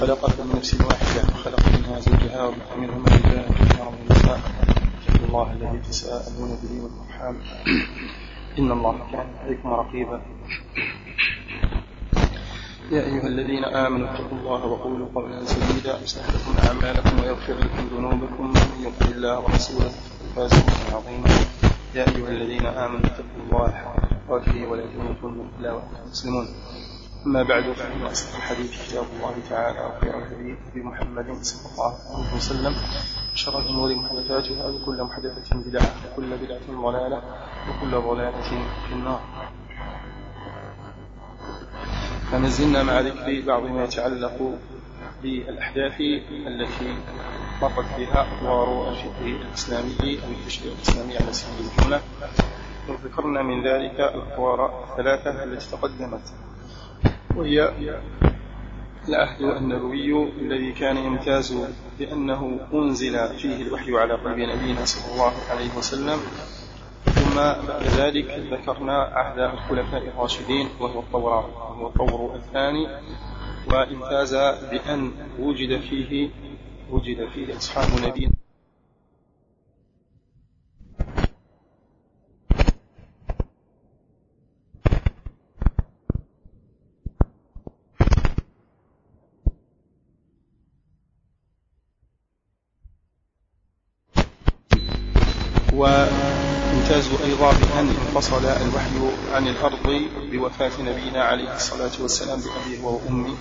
خلقك من نفس واحدة وخلق منها زوجها وبث منهما رجالا كثيرا ونساء اتقوا الله الذي تساءلون به والأرحام. إن الله كان عليكم رقيبا. يا أيها الذين آمنوا اتقوا الله وقولوا قولا سديدا. يصلح لكم أعمالكم ويغفر لكم ذنوبكم. ومن يطع الله ورسوله فاز فوزا عظيما. يا أيها الذين آمنوا اتقوا الله حق تقاته ولا تموتن إلا وأنتم مسلمون. أما بعد فإن أصدق الحديث كتاب الله تعالى وخير الهدي هدي محمد صلى الله عليه وسلم وشر الأمور محدثاتها وكل محدثة بدعة وكل بدعة ضلالة وكل ضلالة في النار. فما زلنا مع ذكر بعض ما يتعلق بالأحداث التي مرت بها أطوار الفقه الإسلامي أو التشريع الإسلامي على سبيل الجملة وذكرنا من ذلك الأطوار الثلاثة التي تقدمت. وهي العهد النبوي الذي كان يمتاز بأنه أنزل فيه الوحي على قلب نبينا صلى الله عليه وسلم. ثم بعد ذلك ذكرنا عهد الخلفاء الراشدين وهو الطور وهو الطور الثاني. وامتاز بأن وجد فيه وجد فيه أصحاب نبينا وامتاز أيضا انفصل الوحي عن الأرض بوفاة نبينا عليه الصلاة والسلام بأبيه وأمه.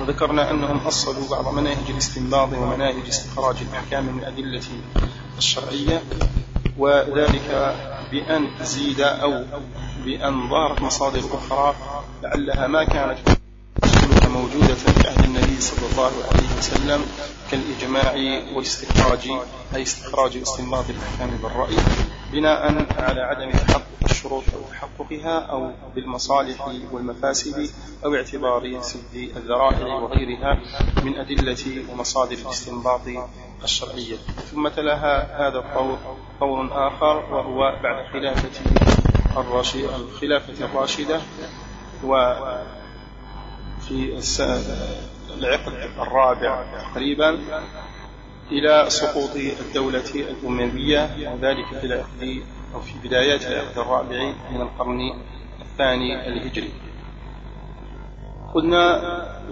وذكرنا أنهم أصلوا بعض مناهج الاستنباط ومناهج استخراج الأحكام من أدلة الشرعية وذلك بأن زيد أو بأن ظهرت مصادر أخرى لعلها ما كانت موجودة في عهد النبي صلى الله عليه وسلم كالإجماع والاستخراج أي استخراج استنباط الأحكام بالرأي بناء على عدم تحقق الشروط أو تحققها أو بالمصالح والمفاسد أو اعتبار سد الذرائع وغيرها من أدلة ومصادر الاستنباط الشرعية. ثم تلاها هذا الطور طور آخر وهو بعد خلافة الراشدة الخلافة الراشدة و في العقد الرابع تقريبا إلى سقوط الدولة الأموية وذلك في العقد أو في بدايات العقد الرابع من القرن الثاني الهجري. قلنا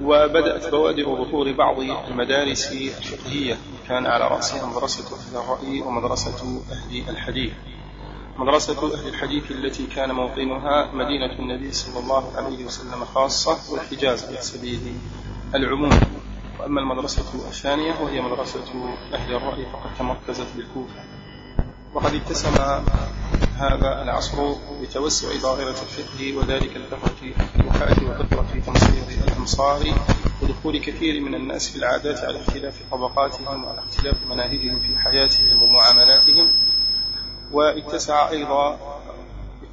وبدأت بوادر ظهور بعض المدارس الفقهية كان على رأسها مدرسة أهل الرأي ومدرسة أهل الحديث. مدرسة أهل الحديث التي كان موطنها مدينة النبي صلى الله عليه وسلم خاصة والحجاز على سبيل العموم. وأما المدرسة الثانية وهي مدرسة أهل الرأي فقد تمركزت بالكوفة. وقد اتسم هذا العصر بتوسع ظاهرة الفقه وذلك لكثرة الفتوحات وكثرة تمصير الأمصار ودخول كثير من الناس في العادات على اختلاف طبقاتهم وعلى اختلاف مناهجهم في حياتهم ومعاملاتهم. واتسع أيضا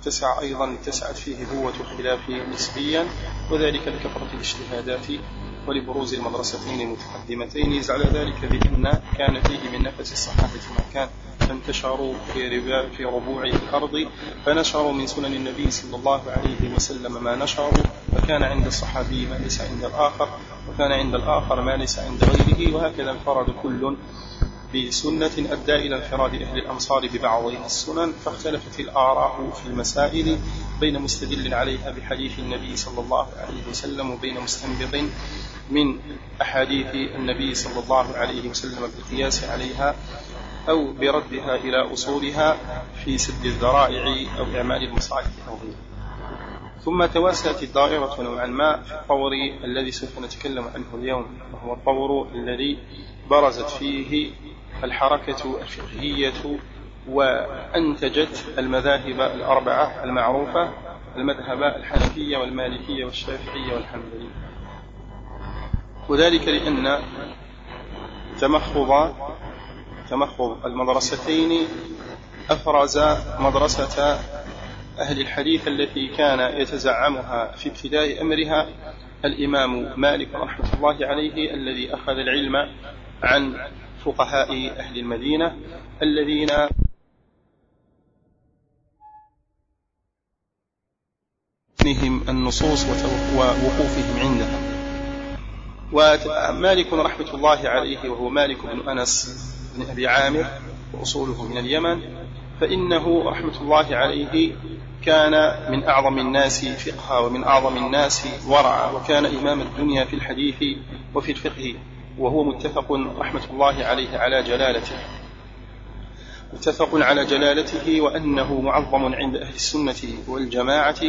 اتسع أيضا اتسعت فيه هوة الخلاف نسبيا وذلك لكثرة الاجتهادات ولبروز المدرستين المتقدمتين على ذلك بأن كان فيه من نفس الصحابة ما كان فانتشروا في في ربوع الأرض فنشروا من سنن النبي صلى الله عليه وسلم ما نشروا فكان عند الصحابي ما ليس عند الآخر وكان عند الآخر ما ليس عند غيره وهكذا انفرد كل بسنة أدى إلى انفراد أهل الأمصار ببعض السنن فاختلفت الآراء في المسائل بين مستدل عليها بحديث النبي صلى الله عليه وسلم وبين مستنبط من أحاديث النبي صلى الله عليه وسلم بالقياس عليها أو بردها إلى أصولها في سد الذرائع أو إعمال المصالح أو غيره ثم توسعت الدائرة نوعا ما في الطور الذي سوف نتكلم عنه اليوم وهو الطور الذي برزت فيه الحركة الفقهية وأنتجت المذاهب الأربعة المعروفة المذهب الحنفية والمالكية والشافعية والحنبلية. وذلك لأن تمخض تمخض المدرستين أفرز مدرسة أهل الحديث التي كان يتزعمها في ابتداء أمرها الإمام مالك رحمة الله عليه الذي أخذ العلم عن فقهاء أهل المدينة الذين النصوص ووقوفهم عندها. ومالك رحمة الله عليه وهو مالك بن أنس بن أبي عامر وأصوله من اليمن فإنه رحمة الله عليه كان من أعظم الناس فقها ومن أعظم الناس ورعا وكان إمام الدنيا في الحديث وفي الفقه. وهو متفق رحمة الله عليه على جلالته. متفق على جلالته وأنه معظم عند أهل السنة والجماعة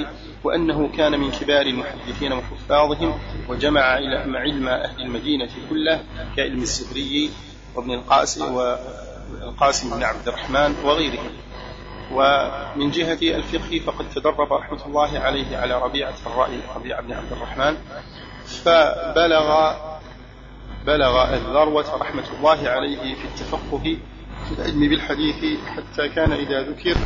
وأنه كان من كبار المحدثين وحفاظهم وجمع علم أهل المدينة كله كعلم الزهري وابن القاسم والقاسم بن عبد الرحمن وغيرهم. ومن جهة الفقه فقد تدرب رحمة الله عليه على ربيعة الرأي ربيعة بن عبد الرحمن فبلغ بلغ الذروة رحمة الله عليه في التفقه في العلم بالحديث حتى كان إذا ذكر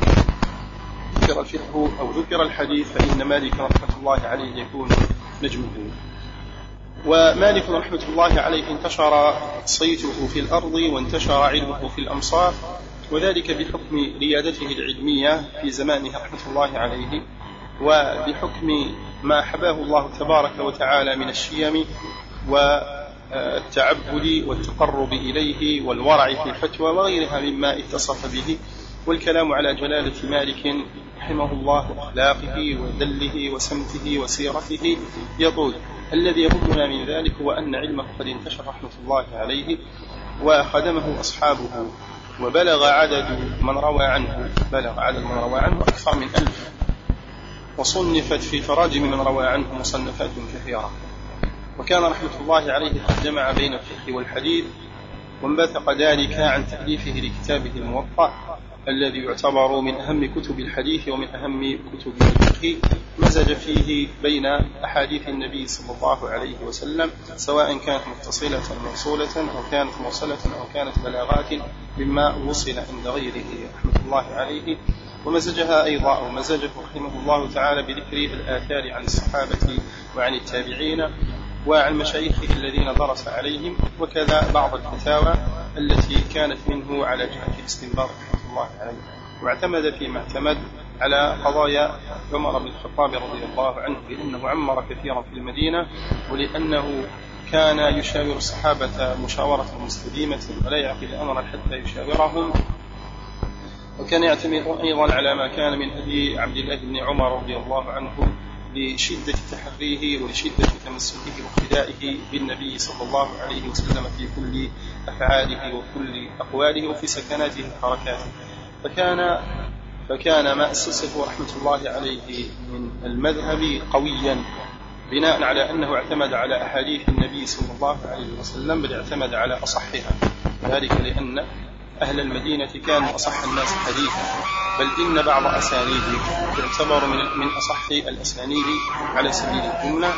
ذكر الفقه أو ذكر الحديث فإن مالك رحمة الله عليه يكون نجمه. ومالك رحمة الله عليه انتشر صيته في الأرض وانتشر علمه في الأمصار وذلك بحكم ريادته العلمية في زمانه رحمة الله عليه وبحكم ما حباه الله تبارك وتعالى من الشيم والتعبد والتقرب إليه والورع في الفتوى وغيرها مما اتصف به والكلام على جلالة مالك رحمه الله وأخلاقه ودله وسمته وسيرته يطول الذي يهمنا من ذلك هو أن علمه قد انتشر رحمة الله عليه وخدمه أصحابه وبلغ عدد من روى عنه بلغ عدد من روى عنه أكثر من ألف وصنفت في تراجم من روى عنه مصنفات كثيرة. وكان رحمة الله عليه قد جمع بين الفقه والحديث وانبثق ذلك عن تأليفه لكتابه الموطأ الذي يعتبر من أهم كتب الحديث ومن أهم كتب الفقه. مزج فيه بين أحاديث النبي صلى الله عليه وسلم سواء كانت متصلة موصولة أو كانت موصلة أو كانت بلاغات مما وصل عند غيره رحمة الله عليه. ومزجها أيضا أو مزجه رحمه الله تعالى بذكر الآثار عن الصحابة وعن التابعين. وعن مشايخه الذين درس عليهم وكذا بعض الفتاوى التي كانت منه على جهة الاستنباط رحمة الله عليه. واعتمد فيما اعتمد على قضايا عمر بن الخطاب رضي الله عنه لأنه عمر كثيرا في المدينة ولأنه كان يشاور الصحابة مشاورة مستديمة ولا يعقد أمرا حتى يشاورهم. وكان يعتمد أيضا على ما كان من هدي عبد الله بن عمر رضي الله عنه لشدة تحريه ولشدة تمسكه واقتدائه بالنبي صلى الله عليه وسلم في كل أفعاله وكل أقواله وفي سكناته وحركاته. فكان فكان ما أسسه رحمة الله عليه من المذهب قويا بناء على أنه اعتمد على أحاديث النبي صلى الله عليه وسلم بل اعتمد على أصحها. ذلك لأن أهل المدينة كانوا أصح الناس حديثا بل إن بعض أسانيده يعتبر من من أصح الأسانيد على سبيل الجملة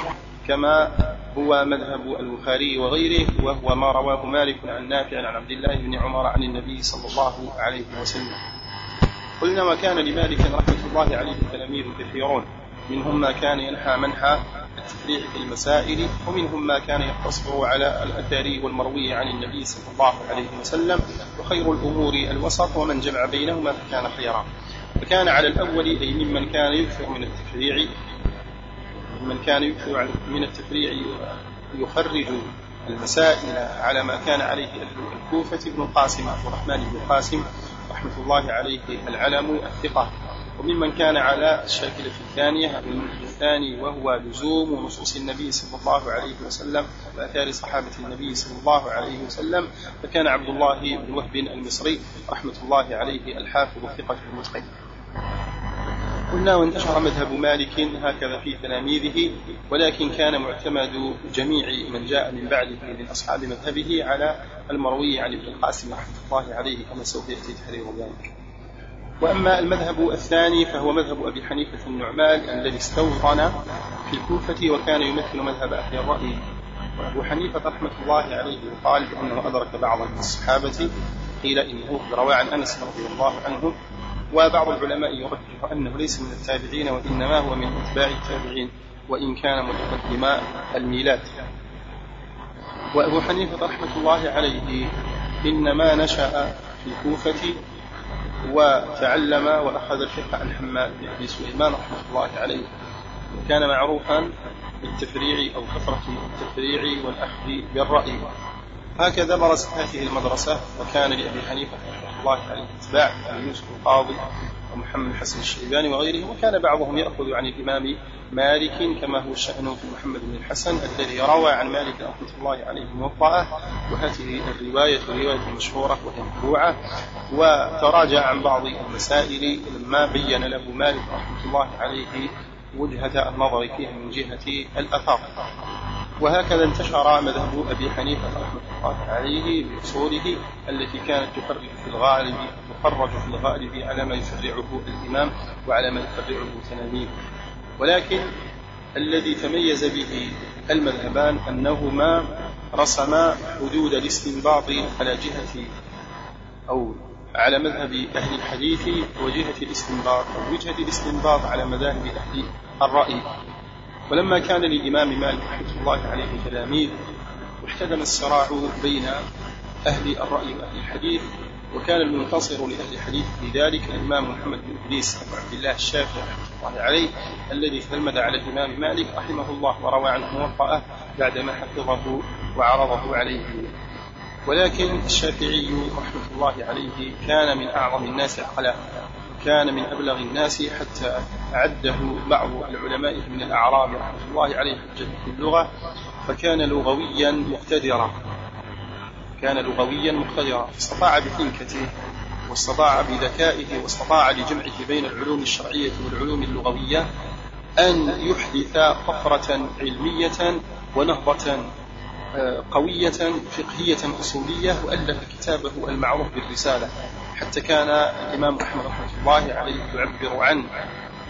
كما هو مذهب البخاري وغيره وهو ما رواه مالك عن نافع عن عبد الله بن عمر عن النبي صلى الله عليه وسلم. قلنا وكان لمالك رحمة الله عليه تلاميذ كثيرون. منهم ما كان ينحى منحى التفريع في المسائل ومنهم ما كان يقتصر على الأثر والمروي عن النبي صلى الله عليه وسلم وخير الأمور الوسط ومن جمع بينهما فكان خيرا. فكان على الأول أي ممن كان يكثر من التفريع ممن كان يكثر من التفريع يخرج المسائل على ما كان عليه أهل الكوفة. ابن القاسم عبد الرحمن بن القاسم رحمة الله عليه العلم الثقة. وممن كان على الشاكلة الثانية الثاني وهو لزوم نصوص النبي صلى الله عليه وسلم وآثار صحابة النبي صلى الله عليه وسلم. فكان عبد الله بن وهب المصري رحمة الله عليه الحافظ الثقة المتقن قلنا وانتشر مذهب مالك هكذا في تلاميذه ولكن كان معتمد جميع من جاء من بعده من أصحاب مذهبه على المروي عن ابن القاسم رحمة الله عليه كما سوف يأتي تحرير ذلك وأما المذهب الثاني فهو مذهب أبي حنيفة النعمان الذي استوطن في الكوفة وكان يمثل مذهب أهل الرأي. وأبو حنيفة رحمة الله عليه يقال بأنه أدرك بعض الصحابة قيل إنه روى عن أنس رضي الله عنه وبعض العلماء يرجح أنه ليس من التابعين وإنما هو من أتباع التابعين وإن كان متقدم الميلاد. وأبو حنيفة رحمة الله عليه إنما نشأ في الكوفة وتعلم وأخذ الفقه عن حماد بن سليمان رحمة الله عليه. وكان معروفا التفريع أو كثرة التفريع والأخذ بالرأي. هكذا مارست هذه المدرسة وكان لأبي حنيفة رحمة الله عليه أتباع يوسف القاضي. ومحمد الحسن الشيباني وغيرهم وكان بعضهم يأخذ عن الإمام مالك كما هو الشأن في محمد بن الحسن الذي روى عن مالك رحمة الله عليه موطأة وهذه الرواية رواية مشهورة وهي مطبوعة وتراجع عن بعض المسائل لما بين له مالك رحمة الله عليه وجهة النظر فيها من جهة الأثر. وهكذا انتشر مذهب أبي حنيفة رحمة الله عليه بأصوله التي كانت تفرع في الغالب تخرج في الغالب على ما يفرعه الإمام وعلى ما يفرعه تلاميذه ولكن الذي تميز به المذهبان أنهما رسما حدود الاستنباط على جهة أو على مذهب أهل الحديث وجهة الاستنباط أو وجهة الاستنباط على مذاهب أهل الرأي. ولما كان للإمام مالك رحمة الله عليه تلاميذ واحتدم الصراع بين أهل الرأي وأهل الحديث وكان المنتصر لأهل الحديث في ذلك الإمام محمد بن إدريس أبو عبد الله الشافعي رحمة الله عليه الذي تلمذ على الإمام مالك رحمه الله وروى عنه موطأة بعدما حفظه وعرضه عليه. ولكن الشافعي رحمة الله عليه كان من أعظم الناس عقلا كان من أبلغ الناس حتى أعده بعض العلماء من الأعراب رحمة الله عليه حجة في اللغة فكان لغويا مقتدرا. كان لغويا مقتدرا. فاستطاع بحنكته واستطاع بذكائه واستطاع لجمعه بين العلوم الشرعية والعلوم اللغوية أن يحدث طفرة علمية ونهضة قوية فقهية أصولية وألف كتابه المعروف بالرسالة. حتى كان الإمام أحمد رحمة الله عليه يعبر عن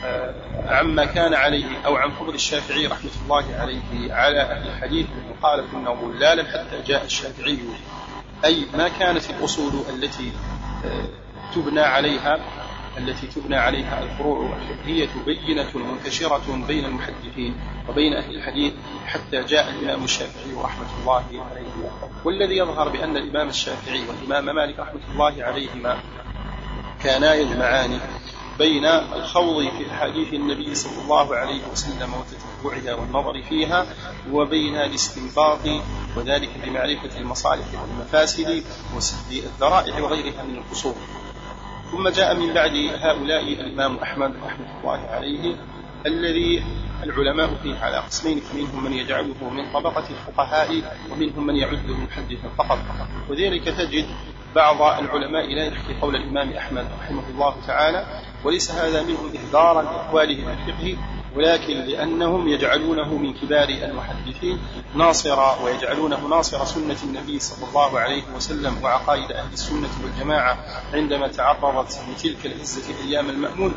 آه، عما كان عليه أو عن فضل الشافعي رحمة الله عليه على أهل الحديث. قال كنا ضلالا حتى جاء الشافعي. أي ما كانت الأصول التي آه، تبنى عليها. التي تبنى عليها الفروع الفقهية بينة منتشرة بين المحدثين وبين أهل الحديث حتى جاء الإمام الشافعي رحمة الله عليه. والذي يظهر بأن الإمام الشافعي والإمام مالك رحمة الله عليهما كانا يجمعان بين الخوض في أحاديث النبي صلى الله عليه وسلم وتتبعها والنظر فيها وبين الاستنباط وذلك بمعرفة المصالح والمفاسد وسد الذرائع وغيرها من الأصول. ثم جاء من بعد هؤلاء الإمام أحمد رحمة الله عليه الذي العلماء فيه على قسمين فمنهم من يجعله من طبقة الفقهاء ومنهم من يعده محدثا فقط. وذلك تجد بعض العلماء لا يحكي قول الإمام أحمد رحمه الله تعالى وليس هذا منه إهدارا لأقواله في الفقه ولكن لأنهم يجعلونه من كبار المحدثين ناصر ويجعلونه ناصر سنة النبي صلى الله عليه وسلم وعقائد أهل السنة والجماعة عندما تعرضت لتلك العزة أيام المأمون.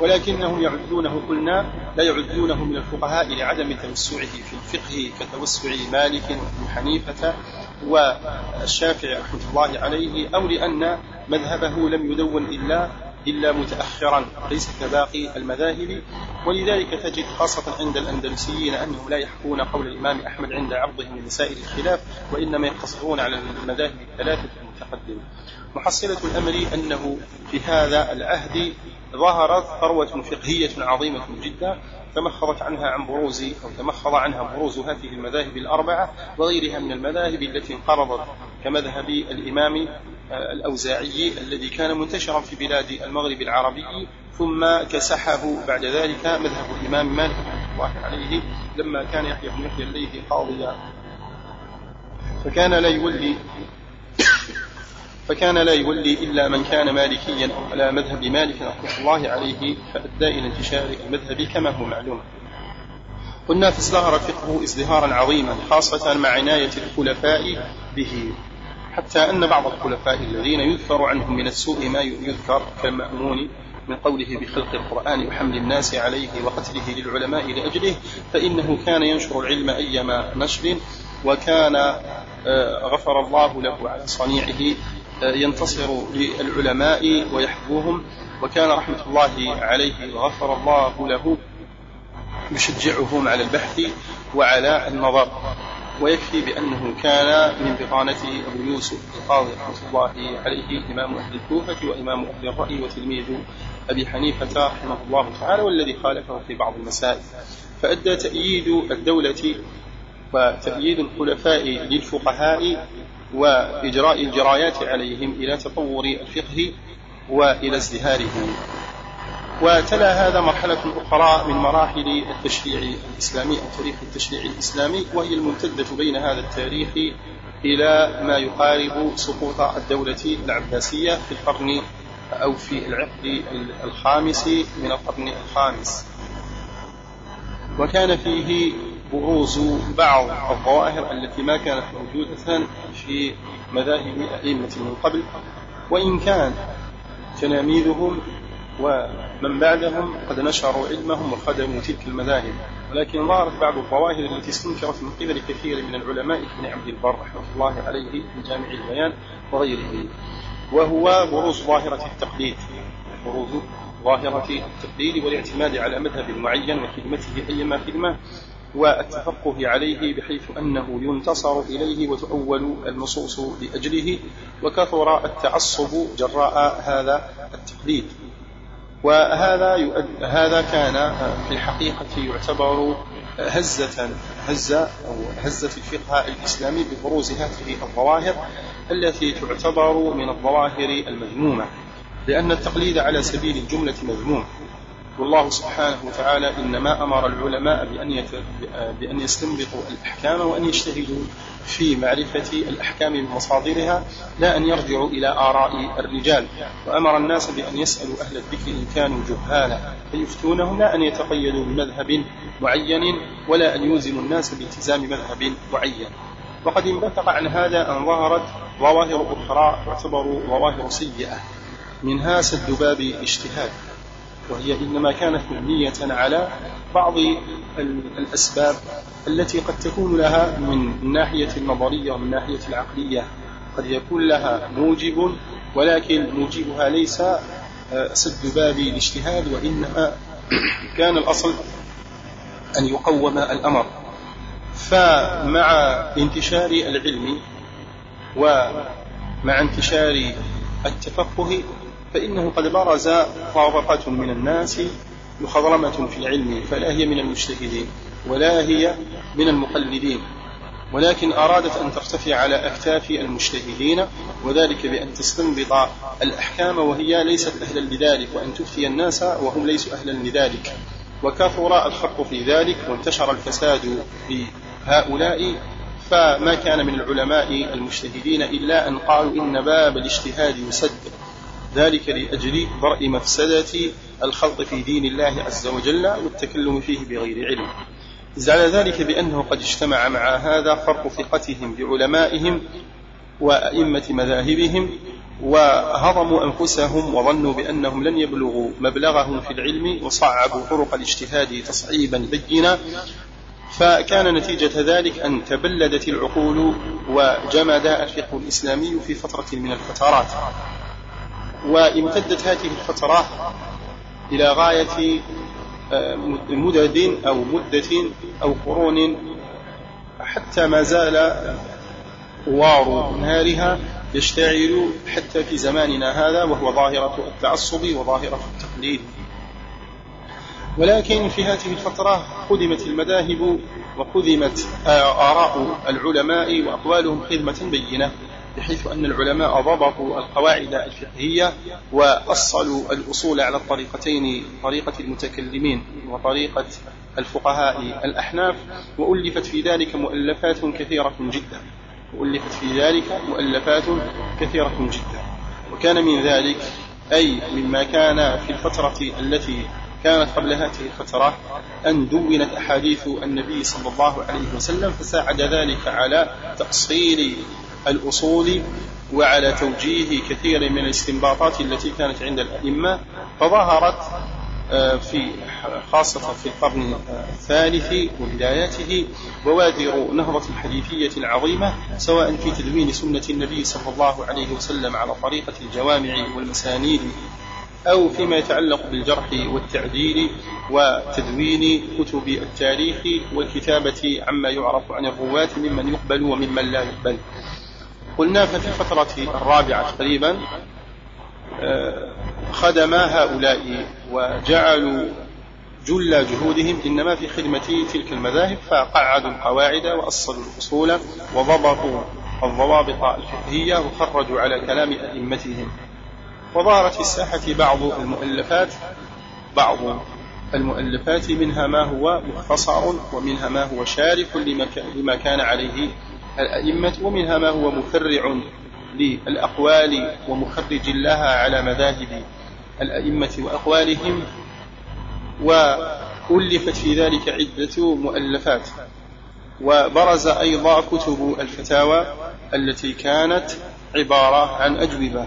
ولكنهم يعدونه قلنا لا يعدونه من الفقهاء لعدم توسعه في الفقه كتوسع مالك وابن حنيفة والشافعي رحمة الله عليه أو لأن مذهبه لم يدون إلا إلا متأخرا ليس كباقي المذاهب. ولذلك تجد خاصة عند الأندلسيين أنهم لا يحكون قول الإمام أحمد عند عرضهم لمسائل الخلاف وإنما يقتصرون على المذاهب الثلاثة المتقدمة. محصلة الأمر أنه في هذا العهد ظهرت ثروة فقهية عظيمة جدا تمخضت عنها عن بروز أو تمخض عنها بروز هذه المذاهب الأربعة وغيرها من المذاهب التي انقرضت كمذهب الإمام الأوزاعي الذي كان منتشرا في بلاد المغرب العربي ثم كسحه بعد ذلك مذهب الإمام مالك رحمة الله عليه لما كان يحيى بن يحيى الليثي قاضيا. فكان لا يولي فكان لا يولي إلا من كان مالكيا على مذهب مالك رحمة الله عليه فأدى إلى انتشار المذهب كما هو معلوم. قلنا فازدهر الفقه ازدهارا عظيما خاصة مع عناية الخلفاء به. حتى أن بعض الخلفاء الذين يذكر عنهم من السوء ما يذكر كالمأمون من قوله بخلق القرآن وحمل الناس عليه وقتله للعلماء لأجله فإنه كان ينشر العلم أيما نشر وكان آه، غفر الله له على صنيعه آه، ينتصر للعلماء ويحبوهم وكان رحمة الله عليه غفر الله له يشجعهم على البحث وعلى النظر. ويكفي بأنه كان من بطانته أبو يوسف القاضي رحمة الله عليه إمام أهل الكوفة وإمام أهل الرأي وتلميذ أبي حنيفة رحمه الله تعالى والذي خالفه في بعض المسائل. فأدى تأييد الدولة وتأييد الخلفاء للفقهاء وإجراء الجرايات عليهم إلى تطور الفقه وإلى ازدهاره وتلا هذا مرحلة أخرى من مراحل التشريع الإسلامي أو تاريخ التشريع الإسلامي وهي الممتدة بين هذا التاريخ إلى ما يقارب سقوط الدولة العباسية في القرن أو في العقد الخامس من القرن الخامس. وكان فيه بروز بعض الظواهر التي ما كانت موجودة في مذاهب أئمة من قبل وإن كان تلاميذهم ومن بعدهم قد نشروا علمهم وخدموا تلك المذاهب. ولكن ظهرت بعض الظواهر التي استنكرت من قبل كثير من العلماء كابن عبد البر رحمه الله عليه في جامع البيان وغيره. وهو بروز ظاهرة التقليد. بروز ظاهرة التقليد والاعتماد على مذهب معين وخدمته أيما خدمة والتفقه عليه بحيث أنه ينتصر إليه وتؤول النصوص لأجله وكثر التعصب جراء هذا التقليد. وهذا هذا كان في الحقيقة يعتبر هزة هزة أو هزة الفقه الإسلامي ببروز هذه الظواهر التي تعتبر من الظواهر المذمومة لأن التقليد على سبيل الجملة مذموم. والله سبحانه وتعالى إنما أمر العلماء بأن بأن يستنبطوا الأحكام وأن يجتهدوا في معرفة الأحكام بمصادرها لا أن يرجعوا إلى آراء الرجال. وأمر الناس بأن يسألوا أهل الذكر إن كانوا جهالا فيفتونهم لا أن يتقيدوا بمذهب معين ولا أن يلزموا الناس بالتزام مذهب معين. وقد انبثق عن هذا أن ظهرت ظواهر أخرى تعتبر ظواهر سيئة. منها سد باب الاجتهاد. وهي إنما كانت مبنية على بعض الأسباب التي قد تكون لها من الناحية النظرية ومن الناحية العقلية. قد يكون لها موجب ولكن موجبها ليس آه، سد باب الاجتهاد وإنما كان الأصل أن يقوم الأمر. فمع انتشار العلم ومع انتشار التفقه فإنه قد برز طابقة من الناس مخضرمة في العلم فلا هي من المجتهدين ولا هي من المقلدين. ولكن أرادت أن ترتفع على أكتاف المجتهدين وذلك بأن تستنبط الأحكام وهي ليست أهلا لذلك وأن تفتي الناس وهم ليسوا أهلا لذلك. وكثر الخط في ذلك وانتشر الفساد في هؤلاء فما كان من العلماء المجتهدين إلا أن قالوا إن باب الاجتهاد يسد ذلك لأجل درء مفسدة الخلط في دين الله عز وجل والتكلم فيه بغير علم. على ذلك بأنه قد اجتمع مع هذا فرق ثقتهم بعلمائهم وأئمة مذاهبهم وهضموا أنفسهم وظنوا بأنهم لن يبلغوا مبلغهم في العلم وصعبوا طرق الاجتهاد تصعيبا بينا. فكان نتيجة ذلك أن تبلدت العقول وجمد الفقه الإسلامي في فترة من الفترات. وامتدت هذه الفترة إلى غاية آه، مدد أو مدة أو قرون حتى ما زال وار نارها يشتعل حتى في زماننا هذا وهو ظاهرة التعصب وظاهرة التقليد. ولكن في هذه الفترة خدمت المذاهب وخدمت آه، آراء العلماء وأقوالهم خدمة بينة. بحيث أن العلماء ضبطوا القواعد الفقهية وأصلوا الأصول على الطريقتين طريقة المتكلمين وطريقة الفقهاء الأحناف وألفت في ذلك مؤلفات كثيرة جدا. وألفت في ذلك مؤلفات كثيرة جدا. وكان من ذلك أي مما كان في الفترة التي كانت قبل هذه الفترة أن دونت أحاديث النبي صلى الله عليه وسلم فساعد ذلك على تأصيل الأصول وعلى توجيه كثير من الاستنباطات التي كانت عند الأئمة فظهرت آه، في خاصة في القرن الثالث وبداياته بوادر نهضة حديثية عظيمة سواء في تدوين سنة النبي صلى الله عليه وسلم على طريقة الجوامع والمسانيد أو فيما يتعلق بالجرح والتعديل وتدوين كتب التاريخ والكتابة عما يعرف عن الرواة ممن يقبل وممن لا يقبل. قلنا ففي الفترة الرابعة تقريبا آه، خدم هؤلاء وجعلوا جل جهودهم إنما في خدمة تلك المذاهب فقعدوا القواعد وأصلوا الأصول وضبطوا الضوابط الفقهية وخرجوا على كلام أئمتهم. وظهرت في الساحة بعض المؤلفات بعض المؤلفات منها ما هو مختصر ومنها ما هو شارح لما كان عليه الأئمة ومنها ما هو مفرع للأقوال ومخرج لها على مذاهب الأئمة وأقوالهم وألفت في ذلك عدة مؤلفات. وبرز أيضا كتب الفتاوى التي كانت عبارة عن أجوبة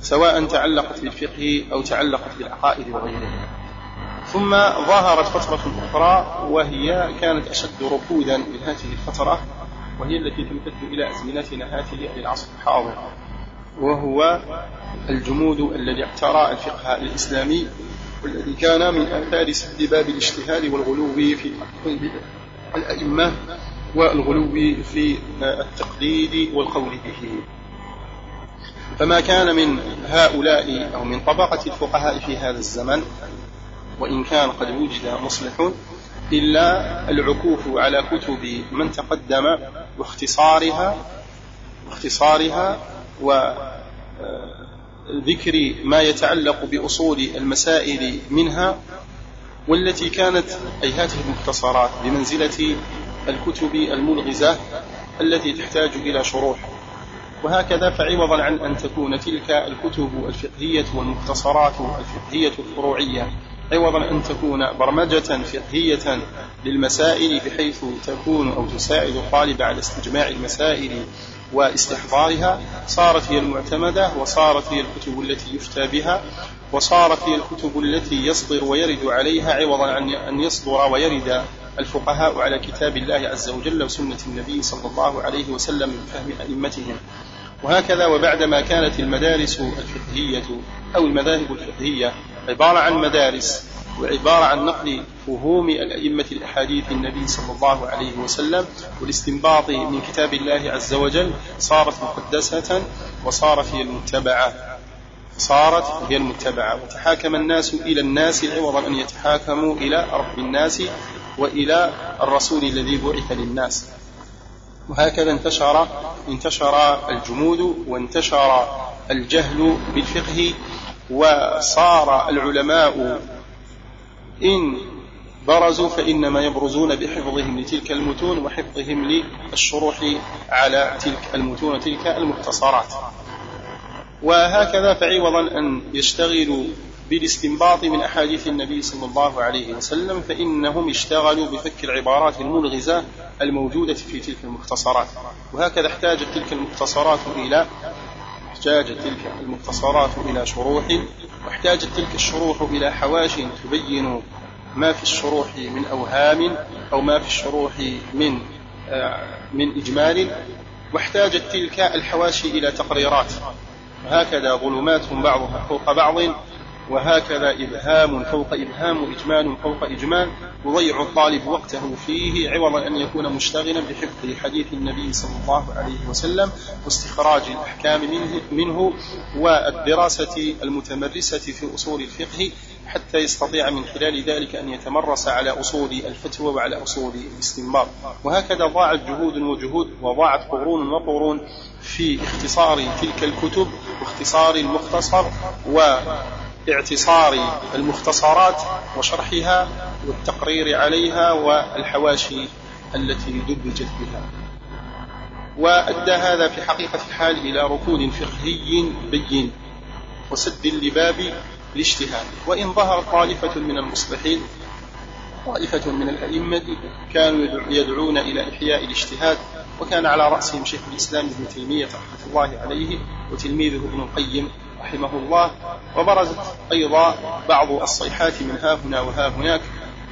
سواء تعلقت بالفقه أو تعلقت بالعقائد وغيرها. ثم ظهرت فترة أخرى وهي كانت أشد ركودا من هذه الفترة وهي التي تمتد إلى أزمنتنا هذه أي العصر الحاضر. وهو الجمود الذي اعترى الفقه الإسلامي والذي كان من آثار سد باب الاجتهاد والغلو في الأئمة والغلو في التقليد والقول به. فما كان من هؤلاء أو من طبقة الفقهاء في هذا الزمن وإن كان قد وجد مصلح إلا العكوف على كتب من تقدم واختصارها واختصارها وذكر ما يتعلق بأصول المسائل منها والتي كانت أي هذه المختصرات بمنزلة الكتب الملغزة التي تحتاج إلى شروح. وهكذا فعوضا عن أن تكون تلك الكتب الفقهية والمختصرات الفقهية الفروعية عوضا أن تكون برمجة فقهية للمسائل بحيث تكون أو تساعد الطالب على استجماع المسائل واستحضارها صارت هي المعتمدة وصارت هي الكتب التي يفتى بها وصارت هي الكتب التي يصدر ويرد عليها عوضا عن أن يصدر ويرد الفقهاء على كتاب الله عز وجل وسنة النبي صلى الله عليه وسلم بفهم أئمتهم. وهكذا وبعدما كانت المدارس الفقهية أو المذاهب الفقهية عبارة عن مدارس وعبارة عن نقل فهوم الأئمة الأحاديث النبي صلى الله عليه وسلم والاستنباط من كتاب الله عز وجل صارت مقدسة وصارت هي المتبعة. صارت هي المتبعة. وتحاكم الناس إلى الناس عوضا أن يتحاكموا إلى رب الناس وإلى الرسول الذي بعث للناس. وهكذا انتشر انتشر الجمود وانتشر الجهل بالفقه وصار العلماء إن برزوا فإنما يبرزون بحفظهم لتلك المتون وحفظهم للشروح على تلك المتون وتلك المختصرات. وهكذا فعوضا أن يشتغلوا بالاستنباط من أحاديث النبي صلى الله عليه وسلم فإنهم اشتغلوا بفك العبارات الملغزة الموجودة في تلك المختصرات. وهكذا احتاجت تلك المختصرات إلى احتاجت تلك المختصرات إلى شروح واحتاجت تلك الشروح إلى حواش تبين ما في الشروح من أوهام أو ما في الشروح من آه، من إجمال واحتاجت تلك الحواشي إلى تقريرات. وهكذا ظلمات بعضها فوق بعض. وهكذا إبهام فوق إبهام إجمال فوق إجمال يضيع الطالب وقته فيه عوضا أن يكون مشتغلا بحفظ حديث النبي صلى الله عليه وسلم واستخراج الأحكام منه, منه والدراسة المتمرسة في أصول الفقه حتى يستطيع من خلال ذلك أن يتمرس على أصول الفتوى وعلى أصول الاستنباط. وهكذا ضاعت جهود وجهود وضاعت قرون وقرون في اختصار تلك الكتب واختصار المختصر و اعتصار المختصرات وشرحها والتقرير عليها والحواشي التي دبجت بها. وأدى هذا في حقيقة الحال إلى ركود فقهي بين وسد لباب الاجتهاد وإن ظهر طائفة من المصلحين طائفة من الأئمة كانوا يدعون إلى إحياء الاجتهاد وكان على رأسهم شيخ الإسلام ابن تيمية رحمة الله عليه وتلميذه ابن القيم رحمه الله وبرزت أيضا بعض الصيحات من ها هنا وها هناك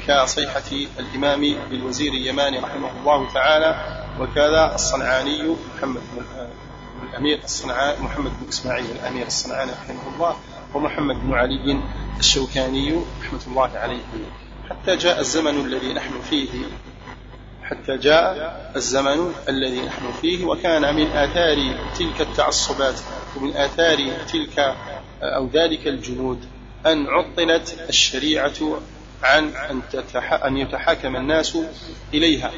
كصيحة الإمام بالوزير اليماني رحمه الله تعالى وكذا الصنعاني محمد بن الأمير الصنعاني محمد بن إسماعيل الأمير الصنعاني رحمه الله ومحمد بن علي الشوكاني رحمة الله عليه. حتى جاء الزمن الذي نحن فيه حتى جاء الزمن الذي نحن فيه وكان من آثار تلك التعصبات ومن آثار تلك أو ذلك الجنود أن عطلت الشريعة عن أن يتحاكم الناس إليها.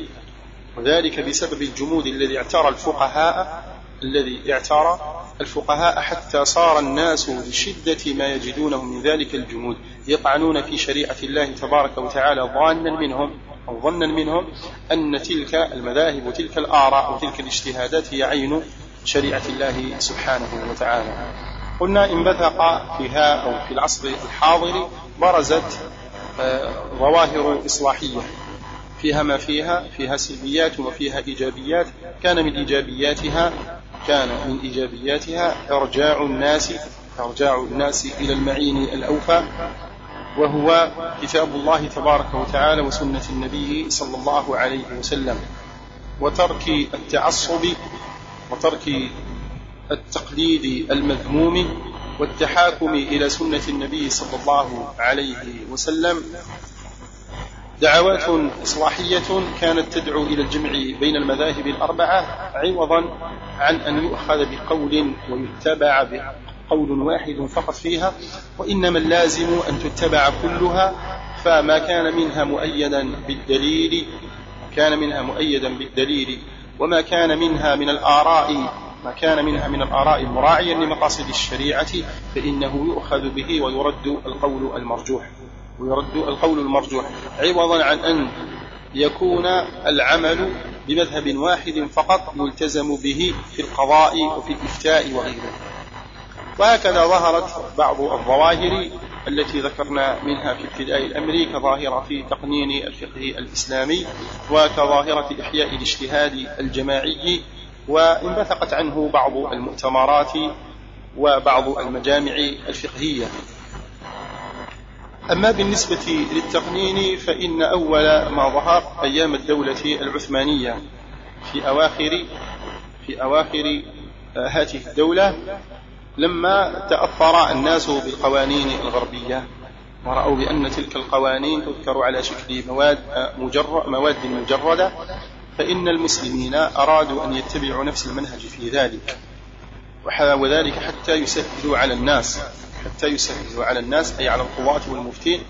وذلك بسبب الجمود الذي اعترى الفقهاء الذي اعترى الفقهاء حتى صار الناس بشدة ما يجدونه من ذلك الجمود يطعنون في شريعة الله تبارك وتعالى ظانا منهم أو ظنا منهم أن تلك المذاهب وتلك الآراء وتلك الاجتهادات هي عين شريعة الله سبحانه وتعالى. قلنا إن بثق فيها أو في العصر الحاضر برزت آه، ظواهر إصلاحية. فيها ما فيها فيها سلبيات وفيها إيجابيات. كان من إيجابياتها كان من إيجابياتها إرجاع الناس إرجاع الناس إلى المعين الأوفى وهو كتاب الله تبارك وتعالى وسنة النبي صلى الله عليه وسلم. وترك التعصب وترك التقليد المذموم والتحاكم إلى سنة النبي صلى الله عليه وسلم دعوات إصلاحية كانت تدعو إلى الجمع بين المذاهب الأربعة عوضا عن أن يؤخذ بقول ويتبع بقول واحد فقط فيها وإنما اللازم أن تتبع كلها فما كان منها مؤيدا بالدليل كان منها مؤيدا بالدليل وما كان منها من الآراء ما كان منها من الآراء مراعيا لمقاصد الشريعة فإنه يؤخذ به ويرد القول المرجوح. ويرد القول المرجوح عوضا عن أن يكون العمل بمذهب واحد فقط يلتزم به في القضاء وفي الإفتاء وغيره. وهكذا ظهرت بعض الظواهر التي ذكرنا منها في ابتداء الأمر كظاهرة تقنين الفقه الإسلامي وكظاهرة إحياء الاجتهاد الجماعي وانبثقت عنه بعض المؤتمرات وبعض المجامع الفقهية. أما بالنسبة للتقنين فإن أول ما ظهر أيام الدولة العثمانية في أواخر في أواخر هذه الدولة لما تأثر الناس بالقوانين الغربية. ورأوا بأن تلك القوانين تذكر على شكل مواد مجرد مواد مجردة. فإن المسلمين أرادوا أن يتبعوا نفس المنهج في ذلك. وذلك حتى يسهلوا على الناس. حتى يسهلوا على الناس أي على القضاة والمفتين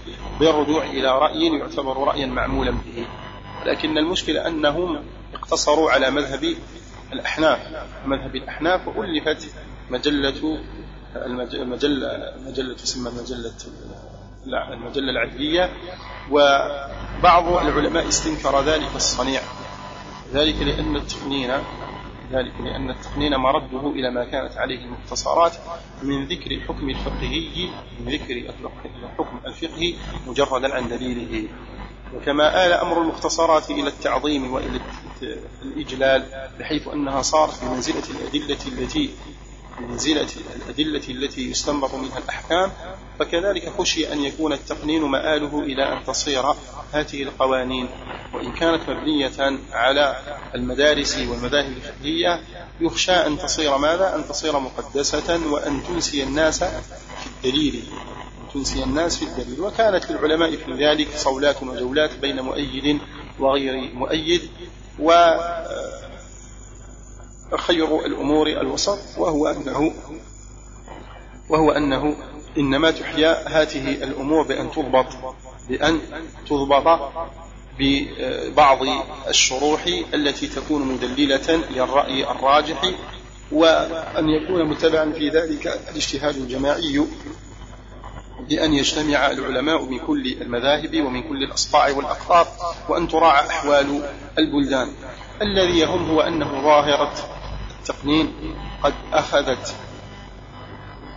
بالرجوع إلى رأي يعتبر رأيا معمولا به. لكن المشكلة أنهم اقتصروا على مذهب الأحناف. مذهب الأحناف وألفت مجلة المجلة مجلة تسمى مجلة المجلة العدلية وبعض العلماء استنكر ذلك الصنيع. ذلك لأن التقنين ذلك لأن التقنين مرده إلى ما كانت عليه المختصرات من ذكر الحكم الفقهي من ذكر الحكم الفقهي مجردا عن دليله. وكما آل أمر المختصرات إلى التعظيم وإلى الإجلال بحيث أنها صارت بمنزلة الأدلة التي بمنزلة الأدلة التي يستنبط منها الأحكام فكذلك خشي أن يكون التقنين مآله إلى أن تصير هذه القوانين. وإن كانت مبنية على المدارس والمذاهب الفقهية يخشى أن تصير ماذا؟ أن تصير مقدسة وأن تنسي الناس في الدليل. تنسي الناس في الدليل. وكانت للعلماء في ذلك صولات وجولات بين مؤيد وغير مؤيد. و خير الأمور الوسط وهو أنه وهو أنه إنما تحيا هذه الأمور بأن تضبط بأن تضبط ببعض الشروح التي تكون مدللة للرأي الراجح وأن يكون متبعا في ذلك الاجتهاد الجماعي بأن يجتمع العلماء من كل المذاهب ومن كل الأصقاع والأقطار وأن تراعى أحوال البلدان. الذي يهم هو أنه ظاهرة التقنين قد أخذت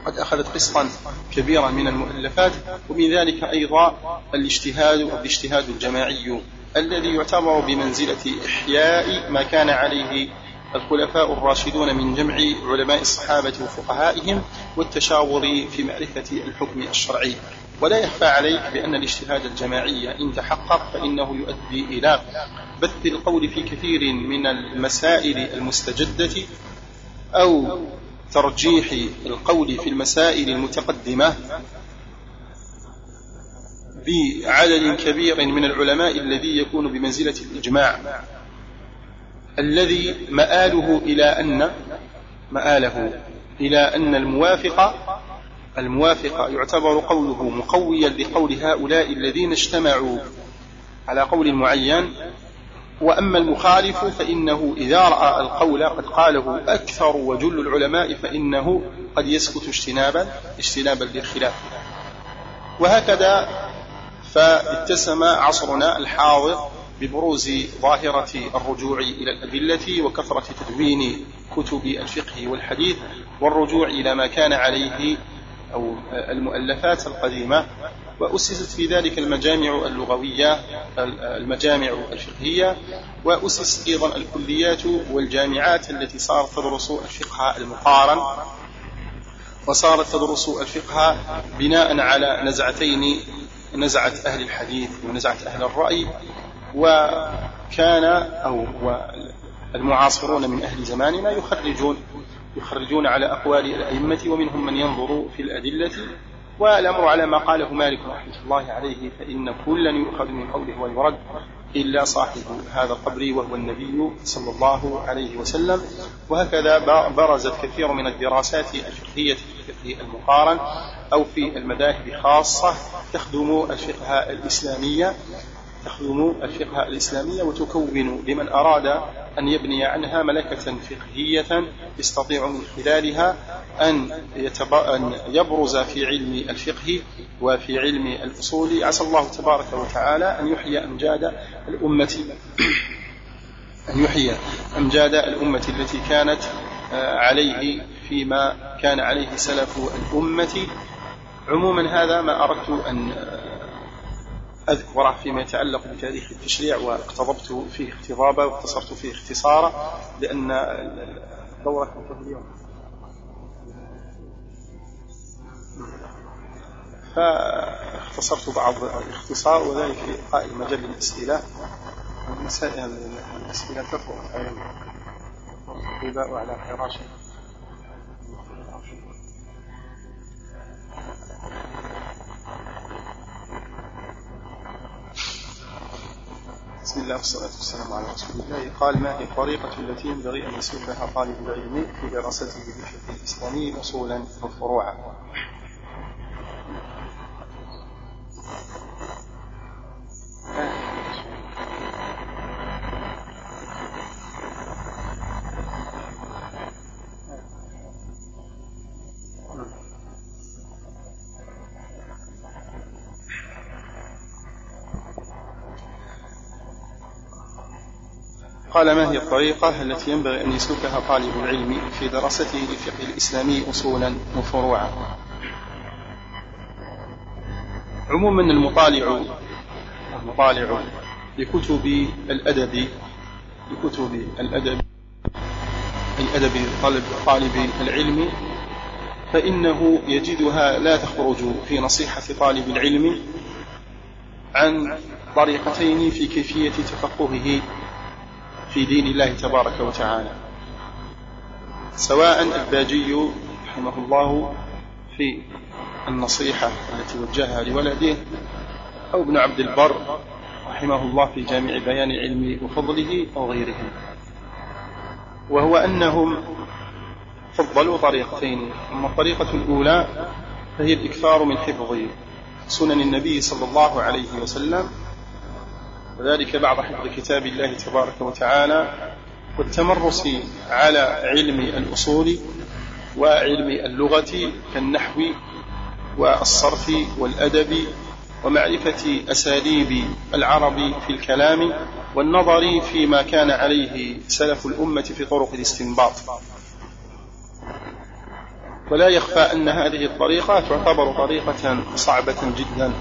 قد أخذت قسطا كبيرا من المؤلفات ومن ذلك أيضا الاجتهاد والاجتهاد الجماعي الذي يعتبر بمنزلة إحياء ما كان عليه الخلفاء الراشدون من جمع علماء الصحابة وفقهائهم والتشاور في معرفة الحكم الشرعي. ولا يخفى عليك بأن الاجتهاد الجماعي إن تحقق فإنه يؤدي إلى بث القول في كثير من المسائل المستجدة أو ترجيح القول في المسائل المتقدمة بعدد كبير من العلماء الذي يكون بمنزلة الإجماع. الذي مآله إلى أن مآله إلى أن الموافق الموافق يعتبر قوله مقويا لقول هؤلاء الذين اجتمعوا. على قول معين وأما المخالف فإنه إذا رأى القول قد قاله أكثر وجل العلماء فإنه قد يسكت اجتنابا اجتنابا للخلاف. وهكذا فاتسم عصرنا الحاضر ببروز ظاهرة الرجوع إلى الأدلة وكثرة تدوين كتب الفقه والحديث والرجوع إلى ما كان عليه أو المؤلفات القديمة وأسست في ذلك المجامع اللغوية المجامع الفقهية وأسست أيضا الكليات والجامعات التي صارت تدرس الفقه المقارن وصارت تدرس الفقه بناء على نزعتين نزعة أهل الحديث ونزعة أهل الرأي وكان أو المعاصرون من أهل زماننا يخرجون يخرجون على أقوال الأئمة ومنهم من ينظر في الأدلة والأمر على ما قاله مالك رحمة الله عليه فإن كلا يؤخذ من قوله ويرد إلا صاحب هذا القبر وهو النبي صلى الله عليه وسلم. وهكذا برزت كثير من الدراسات الفقهية في الفقه المقارن أو في المذاهب خاصة تخدم الفقه الإسلامية. تخدم الفقه الإسلامية وتكون لمن أراد أن يبني عنها ملكة فقهية يستطيع من خلالها أن, أن يبرز في علم الفقه وفي علم الأصول. عسى الله تبارك وتعالى أن يحيي أمجاد الأمة أن يحيي أمجاد الأمة التي كانت آه، عليه فيما كان عليه سلف الأمة. عموما هذا ما أردت أن أذكره فيما يتعلق بتاريخ التشريع واقتضبت فيه اقتضابا واختصرت فيه اختصارا لأن الدورة كانت اليوم. فاختصرت بعض الاختصار وذلك في إلقاء المجال للأسئلة المسائل الأسئلة تطرق على الغباء وعلى فراشه بسم الله والصلاة والسلام على رسول الله. قال ما هي الطريقة التي ينبغي أن يسلكها طالب العلم في دراسته بالفقه الإسلامي أصولا وفروعا قال ما هي الطريقة التي ينبغي أن يسلكها طالب العلم في دراسته للفقه الإسلامي أصولا وفروعا عموما المطالع المطالع لكتب الأدب لكتب الأدب أي أدب طالب, طالب العلم فإنه يجدها لا تخرج في نصيحة طالب العلم عن طريقتين في كيفية تفقهه في دين الله تبارك وتعالى. سواء الباجي رحمه الله في النصيحة التي وجهها لولده أو ابن عبد البر رحمه الله في جامع بيان علم وفضله أو غيره. وهو أنهم فضلوا طريقتين أما الطريقة الأولى فهي الإكثار من حفظ سنن النبي صلى الله عليه وسلم وذلك بعد حفظ كتاب الله تبارك وتعالى والتمرس على علم الأصول وعلم اللغة كالنحو والصرف والأدب ومعرفة أساليب العرب في الكلام والنظر فيما كان عليه سلف الأمة في طرق الاستنباط. ولا يخفى أن هذه الطريقة تعتبر طريقة صعبة جدا.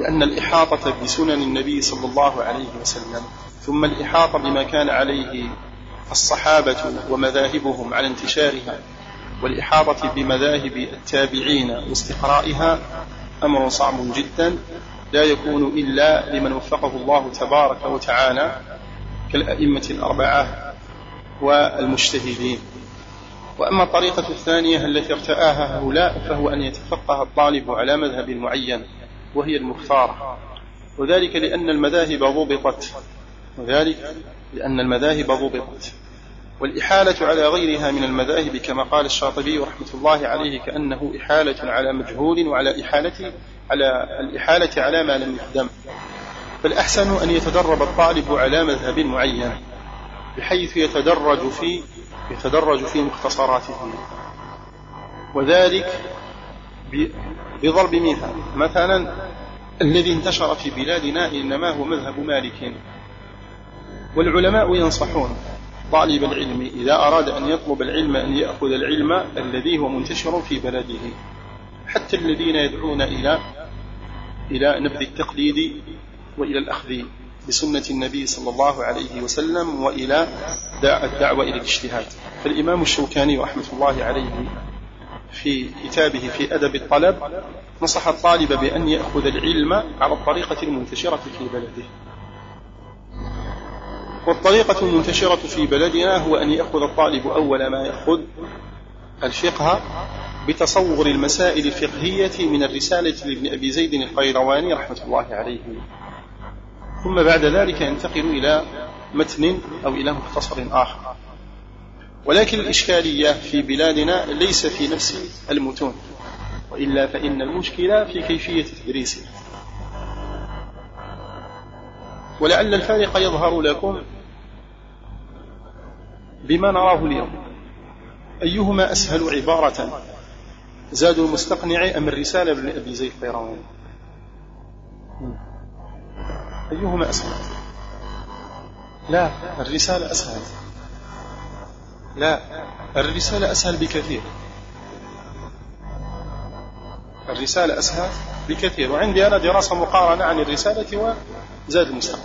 لأن الإحاطة بسنن النبي صلى الله عليه وسلم ثم الإحاطة بما كان عليه الصحابة ومذاهبهم على انتشارها والإحاطة بمذاهب التابعين واستقرائها أمر صعب جدا لا يكون إلا لمن وفقه الله تبارك وتعالى كالأئمة الأربعة والمجتهدين. وأما الطريقة الثانية التي ارتآها هؤلاء فهو أن يتفقه الطالب على مذهب معين. وهي المختارة. وذلك لأن المذاهب ضبطت. وذلك لأن المذاهب ضبطت. والإحالة على غيرها من المذاهب كما قال الشاطبي رحمة الله عليه كأنه إحالة على مجهول وعلى إحالة على الإحالة على ما لم يقدم فالأحسن أن يتدرب الطالب على مذهب معين بحيث يتدرج في يتدرج في مختصراته. وذلك بضرب مثال مثلا الذي انتشر في بلادنا إنما هو مذهب مالك. والعلماء ينصحون طالب العلم إذا أراد أن يطلب العلم أن يأخذ العلم الذي هو منتشر في بلده. حتى الذين يدعون إلى إلى نبذ التقليد وإلى الأخذ بسنة النبي صلى الله عليه وسلم وإلى الدعوة إلى الاجتهاد. فالإمام الشوكاني رحمة الله عليه في كتابه في أدب الطلب نصح الطالب بأن يأخذ العلم على الطريقة المنتشرة في بلده. والطريقة المنتشرة في بلدنا هو أن يأخذ الطالب أول ما يأخذ الفقه بتصور المسائل الفقهية من الرسالة لابن أبي زيد القيرواني رحمة الله عليه. ثم بعد ذلك ينتقل إلى متن أو إلى مختصر آخر. ولكن الإشكالية في بلادنا ليس في نفس المتون وإلا فإن المشكلة في كيفية تدريسها ولعل الفارق يظهر لكم بما نراه اليوم. أيهما أسهل عبارة؟ زاد المستقنع أم الرسالة بن أبي زيد القيرواني؟ أيهما أسهل؟ لا الرسالة أسهل. لا الرسالة أسهل بكثير. الرسالة أسهل بكثير. وعندي أنا دراسة مقارنة عن الرسالة وزاد المستقبل.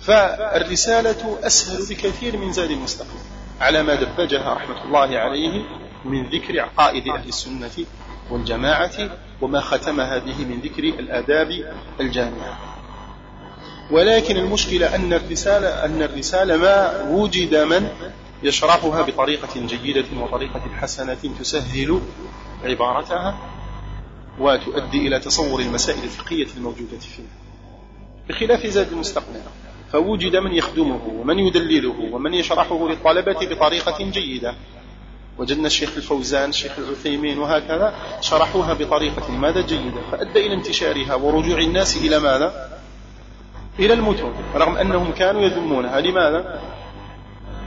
فالرسالة أسهل بكثير من زاد المستقبل. على ما دبجها رحمة الله عليه من ذكر عقائد أهل السنة والجماعة وما ختمها به من ذكر الآداب الجامعة. ولكن المشكلة أن الرسالة أن الرسالة ما وجد من يشرحها بطريقة جيدة وطريقة حسنة تسهل عبارتها وتؤدي إلى تصور المسائل الفقهية الموجودة فيها. بخلاف زاد المستقنع فوجد من يخدمه ومن يدلله ومن يشرحه للطلبة بطريقة جيدة. وجدنا الشيخ الفوزان الشيخ العثيمين وهكذا شرحوها بطريقة ماذا جيدة. فأدى إلى انتشارها ورجوع الناس إلى ماذا؟ إلى المتون رغم أنهم كانوا يذمونها. لماذا؟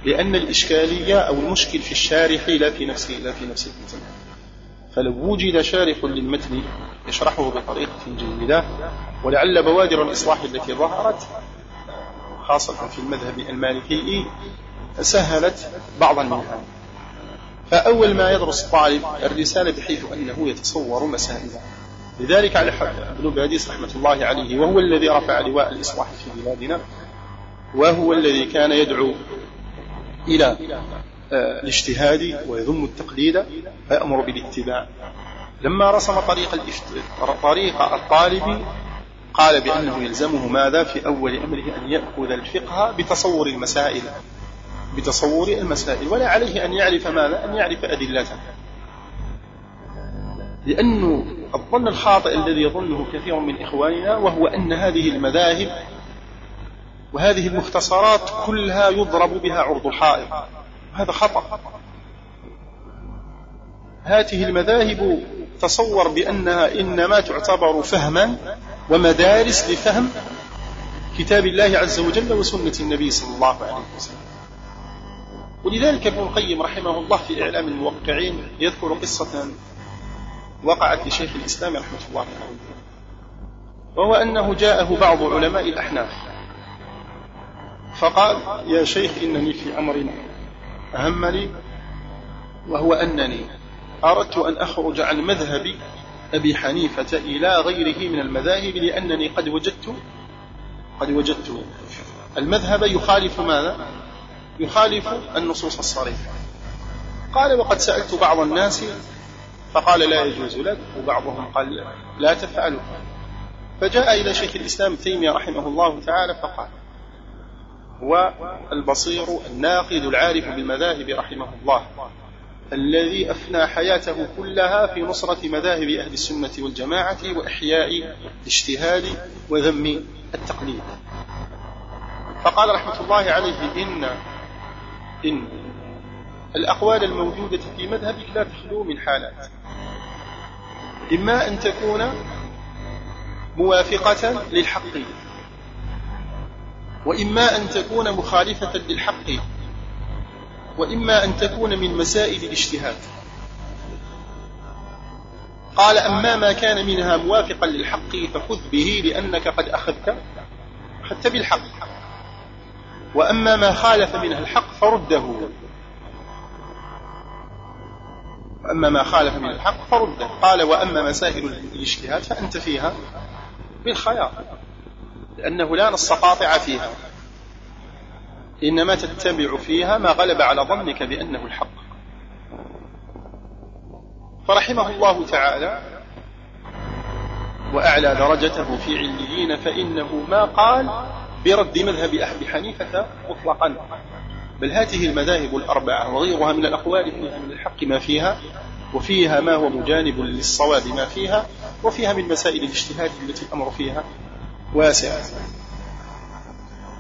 لأن الإشكالية أو المشكل في الشارح لا في نفسه لا في نفس المتن فلو وجد شارح للمتن يشرحه بطريقة جيدة ولعل بوادر الإصلاح التي ظهرت خاصة في المذهب المالكي سهلت بعضا منها. فأول ما يدرس الطالب الرسالة بحيث أنه يتصور مسائلها لذلك على ابن باديس رحمة الله عليه وهو الذي رفع لواء الإصلاح في بلادنا وهو الذي كان يدعو إلى آه، الاجتهاد ويذم التقليد فيأمر بالاتباع. لما رسم طريق طريق الطالب قال بأنه يلزمه ماذا في أول أمره؟ أن يأخذ الفقه بتصور المسائل بتصور المسائل ولا عليه أن يعرف ماذا؟ أن يعرف أدلته. لأنه الظن الخاطئ الذي يظنه كثير من إخواننا وهو أن هذه المذاهب وهذه المختصرات كلها يضرب بها عرض الحائط هذا خطأ. هذه المذاهب تصور بأنها إنما تعتبر فهما ومدارس لفهم كتاب الله عز وجل وسنة النبي صلى الله عليه وسلم. ولذلك ابن القيم رحمه الله في إعلام الموقعين يذكر قصة وقعت لشيخ الإسلام رحمة الله عليه. وهو أنه جاءه بعض علماء الأحناف. فقال يا شيخ إنني في أمر أهم لي وهو أنني أردت أن أخرج عن مذهب أبي حنيفة إلى غيره من المذاهب لأنني قد وجدت قد وجدت. المذهب يخالف ماذا؟ يخالف النصوص الصريحة. قال وقد سألت بعض الناس فقال لا يجوز لك. وبعضهم قال لا تفعله فجاء إلى شيخ الإسلام تيمية رحمه الله تعالى فقال هو البصير الناقد العارف بالمذاهب رحمه الله الذي أفنى حياته كلها في نصرة مذاهب أهل السنة والجماعة وإحياء الاجتهاد وذم التقليد. فقال رحمة الله عليه إن إن الأقوال الموجودة في مذهبك لا تخلو من حالات. إما أن تكون موافقة للحق وإما أن تكون مخالفة للحق وإما أن تكون من مسائل الاجتهاد. قال أما ما كان منها موافقا للحق فخذ به لأنك قد أخذت أخذت بالحق. وأما ما خالف منها الحق فرده. وأما ما خالف من الحق فرده. قال وأما مسائل الاجتهاد فأنت فيها بالخيار. لأنه لا نص قاطع فيها. إنما تتبع فيها ما غلب على ظنك بأنه الحق. فرحمه الله تعالى وأعلى درجته في عليين فإنه ما قال برد مذهب أحد حنيفة مطلقا. بل هذه المذاهب الأربعة وغيرها من الأقوال فيها من الحق ما فيها وفيها ما هو مجانب للصواب ما فيها وفيها من مسائل الاجتهاد التي الأمر فيها. واسع.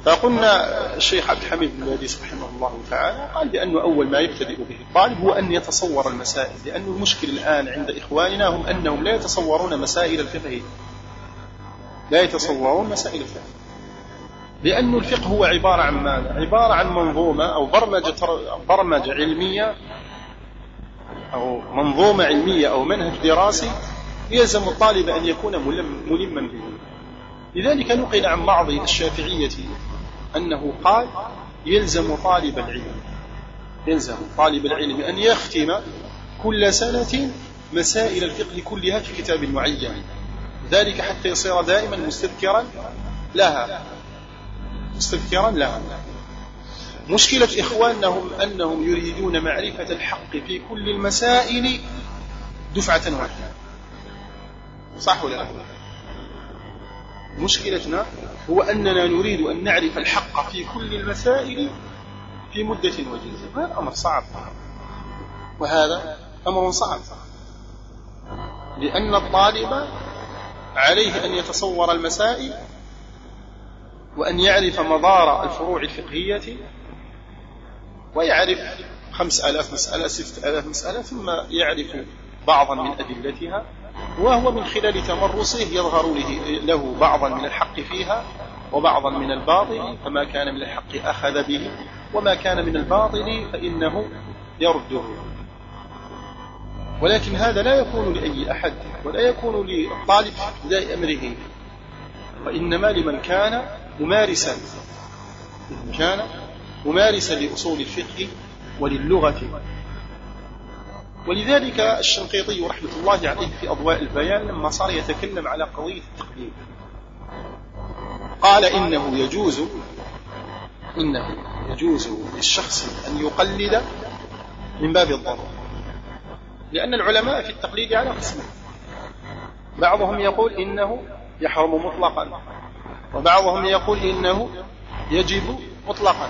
فقلنا الشيخ عبد الحميد بن الوديس رحمه الله تعالى قال بأنه أول ما يبتدئ به الطالب هو أن يتصور المسائل لأن المشكل الآن عند إخواننا هم أنهم لا يتصورون مسائل الفقه. لا يتصورون مسائل الفقه. لأن الفقه هو عبارة عن ماذا؟ عبارة عن منظومة أو برمجة برمجة علمية أو منظومة علمية أو منهج دراسي يلزم الطالب أن يكون ملما به. لذلك نقل عن بعض الشافعية أنه قال يلزم طالب العلم يلزم طالب العلم أن يختم كل سنة مسائل الفقه كلها في كتاب معين. ذلك حتى يصير دائما مستذكرا لها مستذكرا لها. مشكلة إخوانهم أنهم يريدون معرفة الحق في كل المسائل دفعة واحدة. صح ولا لا؟ مشكلتنا هو أننا نريد أن نعرف الحق في كل المسائل في مدة وجيزة. هذا أمر صعب. وهذا أمر صعب. لأن الطالب عليه أن يتصور المسائل وأن يعرف مضار الفروع الفقهية ويعرف خمس آلاف مسألة ستة آلاف مسألة ثم يعرف بعضا من أدلتها. وهو من خلال تمرسه يظهر له بعضا من الحق فيها وبعضا من الباطل فما كان من الحق أخذ به وما كان من الباطل فإنه يرده. ولكن هذا لا يكون لأي أحد ولا يكون للطالب ابتداء أمره. وإنما لمن كان ممارسا كان ممارسا لأصول الفقه وللغة. ولذلك الشنقيطي رحمة الله عليه في أضواء البيان لما صار يتكلم على قضية التقليد قال إنه يجوز إنه يجوز للشخص أن يقلد من باب الضرورة لأن العلماء في التقليد على قسمين. بعضهم يقول إنه يحرم مطلقا وبعضهم يقول إنه يجب مطلقا.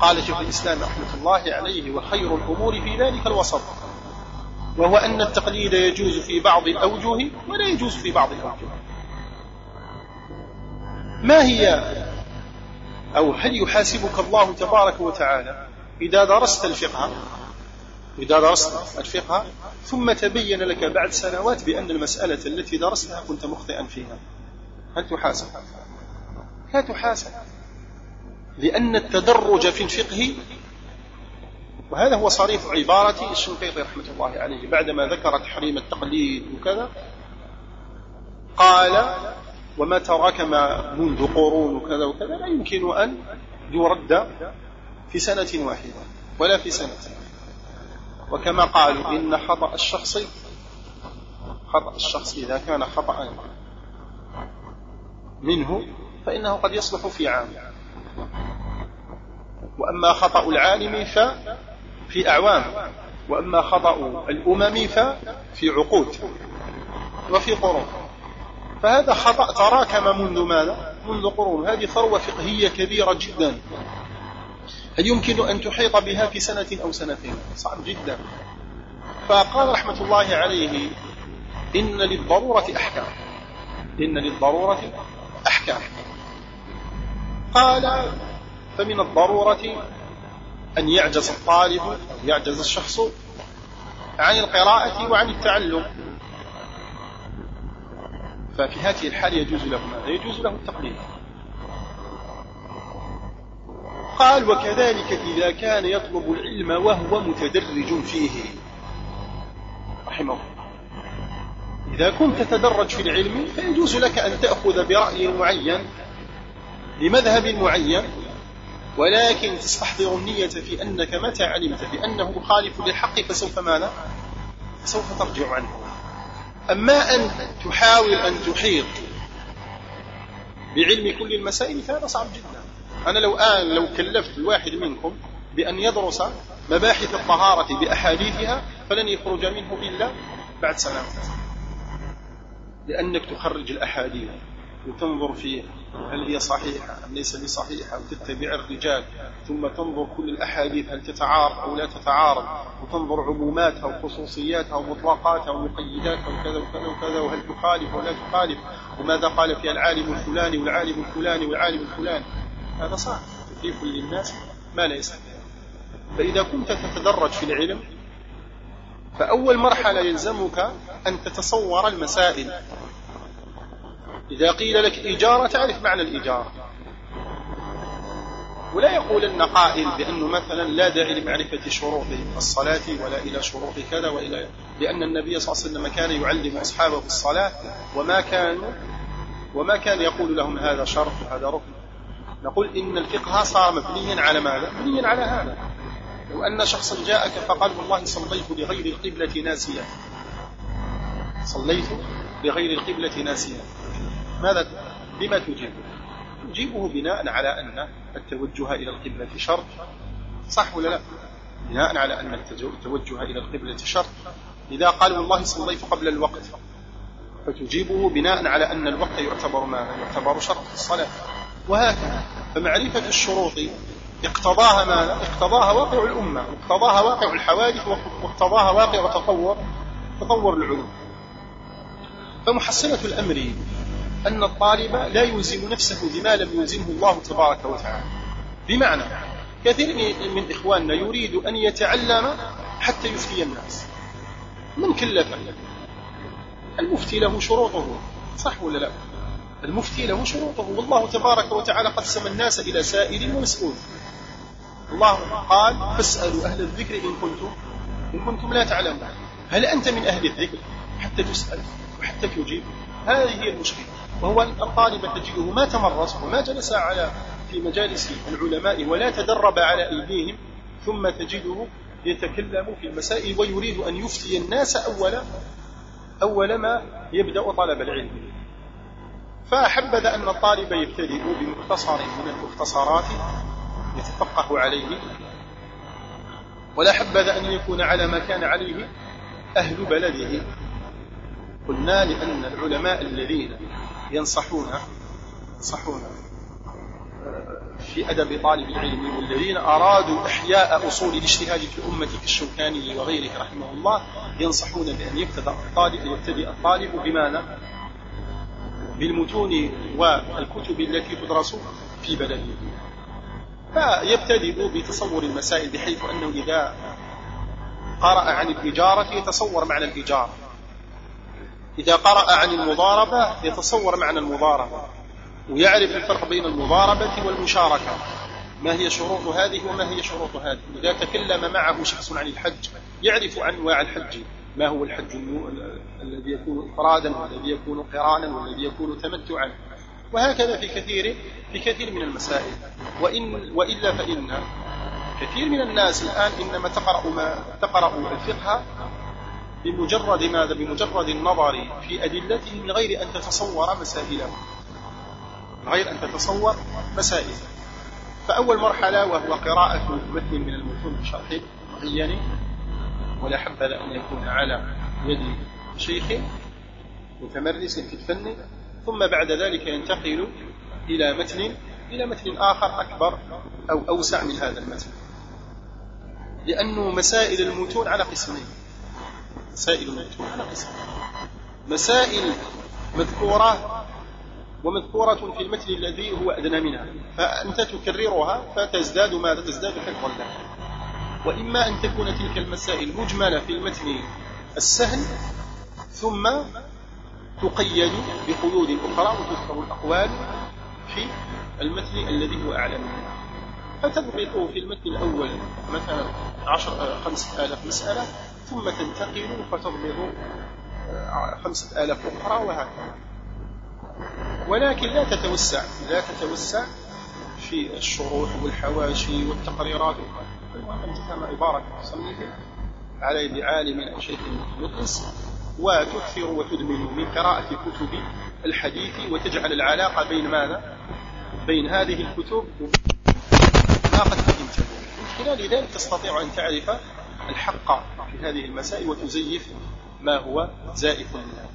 قال شيخ الإسلام رحمة الله عليه وخير الأمور في ذلك الوسط. وهو أن التقليد يجوز في بعض الأوجه ولا يجوز في بعض الأوجه ما هي أو هل يحاسبك الله تبارك وتعالى إذا درست الفقه؟ إذا درست الفقه ثم تبين لك بعد سنوات بأن المسألة التي درستها كنت مخطئا فيها. هل تحاسب؟ لا تحاسب. لأن التدرج في الفقه وهذا هو صريح عبارة الشنقيطي رحمة الله عليه. بعدما ذكر تحريم التقليد وكذا قال وما تراكم منذ قرون وكذا وكذا لا يمكن أن يرد في سنة واحدة ولا في سنة. وكما قالوا إن خطأ الشخص خطأ الشخص إذا كان خطأ منه فإنه قد يصلح في عام. وأما خطأ العالم ففي أعوام وأما خطأ الأمم ففي عقود وفي قرون. فهذا خطأ تراكم منذ ماذا؟ منذ قرون. هذه ثروة فقهية كبيرة جدا. هل يمكن أن تحيط بها في سنة أو سنتين؟ صعب جدا. فقال رحمة الله عليه إن للضرورة أحكام. إن للضرورة أحكام. قال فمن الضرورة أن يعجز الطالب أو يعجز الشخص عن القراءة وعن التعلم. ففي هذه الحال يجوز له ماذا؟ يجوز له التقليد. قال وكذلك إذا كان يطلب العلم وهو متدرج فيه. رحمه الله. إذا كنت تتدرج في العلم فيجوز لك أن تأخذ برأي معين لمذهب معين ولكن تستحضر النية في أنك متى علمت بأنه مخالف للحق فسوف ماذا؟ سوف ترجع عنه. أما أن تحاول أن تحيط بعلم كل المسائل فهذا صعب جدا. أنا لو آن لو كلفت الواحد منكم بأن يدرس مباحث الطهارة بأحاديثها فلن يخرج منه إلا بعد سنوات لأنك تخرج الأحاديث. وتنظر فيها هل هي صحيحة أم ليس بصحيحة وتتبع الرجال. ثم تنظر كل الأحاديث هل تتعارض أو لا تتعارض. وتنظر عموماتها وخصوصياتها ومطلقاتها ومقيداتها وكذا وكذا وكذا وهل تخالف ولا تخالف. وماذا قال فيها العالم الفلاني والعالم الفلاني والعالم الفلاني. هذا صعب. تكليف للناس ما لا يستطيع فإذا كنت تتدرج في العلم فأول مرحلة يلزمك أن تتصور المسائل. إذا قيل لك إجارة تعرف معنى الإجارة ولا يقولن قائل بأنه مثلا لا داعي لمعرفة شروط الصلاة ولا إلى شروط كذا وإلى لأن النبي صلى الله عليه وسلم كان يعلم أصحابه الصلاة وما كان وما كان يقول لهم هذا شرط وهذا ركن. نقول إن الفقه صار مبنيا على ماذا؟ مبنيا على هذا. لو أن شخصا جاءك فقال والله صليت لغير القبلة ناسيا. صليت لغير القبلة ناسيا. ماذا بما تجيبه؟ تجيبه بناء على أن التوجه إلى القبلة شرط. صح ولا لا؟ بناء على أن التوجه إلى القبلة شرط. إذا قال والله صليت قبل الوقت. فتجيبه بناء على أن الوقت يعتبر ما يعتبر شرط الصلاة. وهكذا فمعرفة الشروط اقتضاها ما اقتضاها واقع الأمة واقتضاها واقع الحوادث واقتضاها واقع تطور تطور العلوم. فمحصلة الأمر أن الطالب لا يلزم نفسه بما لم يلزمه الله تبارك وتعالى. بمعنى كثير من إخواننا يريد أن يتعلم حتى يفتي الناس. من كلفة؟ المفتي له شروطه صح ولا لا؟ المفتي له شروطه. والله تبارك وتعالى قسم الناس إلى سائل ومسؤول. الله قال فاسألوا أهل الذكر إن كنتم إن كنتم لا تعلمون. هل أنت من أهل الذكر؟ حتى تسأل وحتى تجيب. هذه هي المشكلة. وهو الطالب تجده ما تمرس وما جلس على في مجالس العلماء ولا تدرب على أيديهم ثم تجده يتكلم في المسائل ويريد أن يفتي الناس أول أول ما يبدأ طلب العلم. فحبذا أن الطالب يبتدئ بمختصر من المختصرات يتفقه عليه. ولا حبذا أن يكون على ما كان عليه أهل بلده. قلنا لأن العلماء الذين ينصحون ينصحون. في أدب طالب العلم والذين أرادوا إحياء أصول الاجتهاد في الأمة كالشوكاني وغيره رحمه الله ينصحون بأن يبتدأ الطالب يبتدئ الطالب بماذا؟ بالمتون والكتب التي تدرس في بلده. فيبتدئ بتصور المسائل بحيث أنه إذا قرأ عن الإجارة يتصور معنى الإجارة. إذا قرأ عن المضاربة يتصور معنى المضاربة ويعرف الفرق بين المضاربة والمشاركة. ما هي شروط هذه وما هي شروط هذه؟ إذا تكلم معه شخص عن الحج يعرف أنواع الحج. ما هو الحج الذي يكون إفرادا والذي يكون قرانا والذي يكون تمتعا. وهكذا في كثير في كثير من المسائل. وإن وإلا فإن كثير من الناس الآن إنما تقرأ ما تقرأ الفقه بمجرد ماذا؟ بمجرد النظر في أدلته من غير أن تتصور مسائله. من غير أن تتصور مسائله. فأول مرحلة وهو قراءة متن من المتون بشرح معين ولا حبذا أن يكون على يد شيخ متمرس في الفن. ثم بعد ذلك ينتقل إلى متن إلى متن آخر أكبر أو أوسع من هذا المتن. لأنه مسائل المتون على قسمين. مسائل المتون على قسمين مسائل مذكورة ومذكورة في المتن الذي هو أدنى منها. فأنت تكررها فتزداد ماذا تزداد حفظا لها وإما أن تكون تلك المسائل مجملة في المتن السهل ثم تقيد بقيود أخرى وتذكر الأقوال في المتن الذي هو أعلى منها فتضبط في المتن الأول مثلا عشر خمسة آلاف مسألة. ثم تنتقل فتضبط خمسة آلاف أخرى وهكذا. ولكن لا تتوسع لا تتوسع في الشروح والحواشي والتقريرات المهم أن عبارة المصنف على يد عالم أو شيخ مخلص وتكثر وتدمن من قراءة كتب الحديث وتجعل العلاقة بين ماذا؟ بين هذه الكتب ما قد فهمته من خلال ذلك تستطيع أن تعرف الحق في هذه المسائل وتزيف ما هو زائف منها.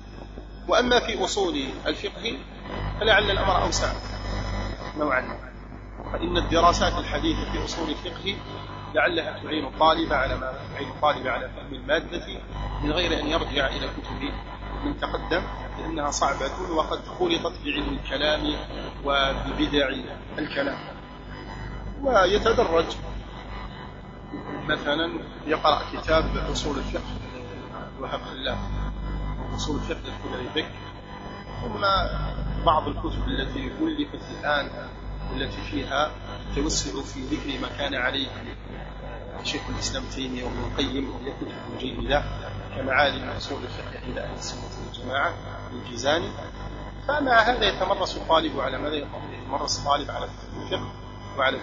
وأما في أصول الفقه فلعل الأمر أوسع نوعا فإن الدراسات الحديثة في أصول الفقه لعلها تعين الطالب على ما تعين الطالب على فهم المادة من غير أن يرجع إلى كتب من تقدم لأنها صعبة وقد خلطت بعلم الكلام وببدع الكلام. ويتدرج مثلا يقرأ كتاب أصول الفقه وهب خلاف أصول الفقه للكلاري بك ثم بعض الكتب التي ألفت الآن التي فيها توسع في ذكر ما كان عليه شيخ الإسلام تيمية وابن القيم وهي كتب جيدة كمعالم أصول الفقه عند أهل السنة والجماعة الجيزاني فمع هذا يتمرس الطالب على ماذا يتمرس الطالب على الفقه. وعلى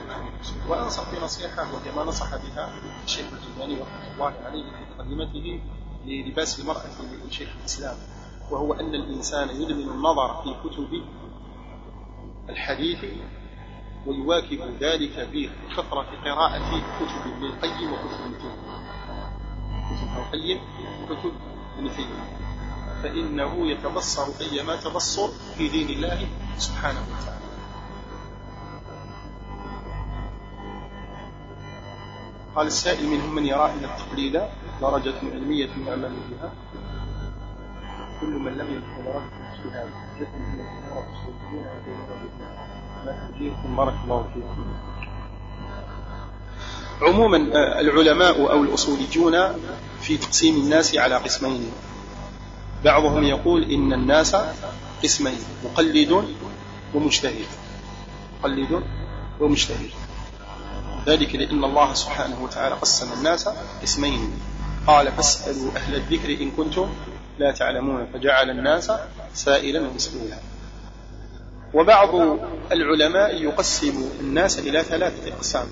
وأنصح بنصيحة وهي ما نصح بها الشيخ الجيزاني رحمه الله عليه في مقدمته للباس المرأة لشيخ الإسلام وهو أن الإنسان يدمن النظر في كتب الحديث ويواكب ذلك بكثرة قراءة كتب ابن القيم وكتب ابن تيمية. كتب ابن القيم وكتب ابن تيمية. فإنه يتبصر أيما تبصر في دين الله سبحانه وتعالى. قال السائل منهم من يرى أن التقليد درجة علمية يعمل بها كل من لم يدخل رد اجتهاد بارك الله فيكم. عموما آه، العلماء أو الأصوليون في تقسيم الناس على قسمين. بعضهم يقول إن الناس قسمين مقلد ومجتهد مقلد ومجتهد ذلك لأن الله سبحانه وتعالى قسم الناس قسمين قال فاسألوا أهل الذكر إن كنتم لا تعلمون. فجعل الناس سائلا ومسؤولا. وبعض العلماء يقسم الناس إلى ثلاثة أقسام.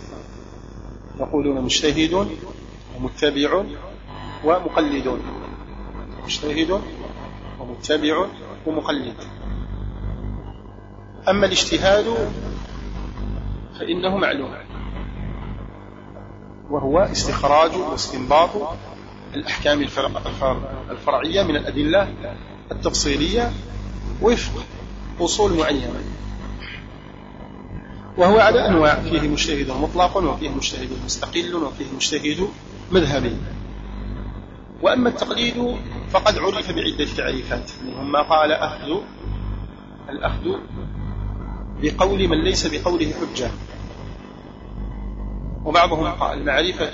يقولون مجتهد ومتبع ومقلد مجتهد ومتبع ومقلد. أما الاجتهاد فإنه معلوم. وهو استخراج واستنباط الأحكام الفرعية من الأدلة التفصيلية وفق أصول معينة. وهو على أنواع فيه مجتهد مطلق وفيه مجتهد مستقل وفيه مجتهد مذهبي. وأما التقليد فقد عرف بعدة تعريفات. منهم ما قال أخذ الأخذ بقول من ليس بقوله حجة. وبعضهم قال معرفة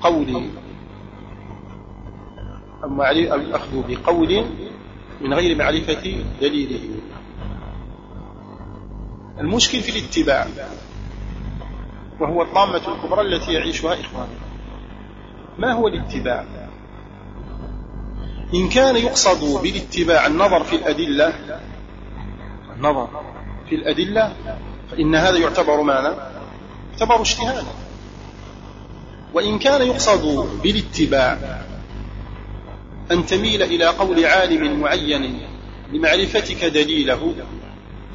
قول الأخذ بقول من غير معرفة دليله المشكل في الاتباع وهو الطامة الكبرى التي يعيشها إخواننا ما هو الاتباع؟ إن كان يقصد بالاتباع النظر في الأدلة النظر في الأدلة فإن هذا يعتبر ماذا يعتبر اجتهادا وإن كان يقصد بالاتباع أن تميل إلى قول عالم معين لمعرفتك دليله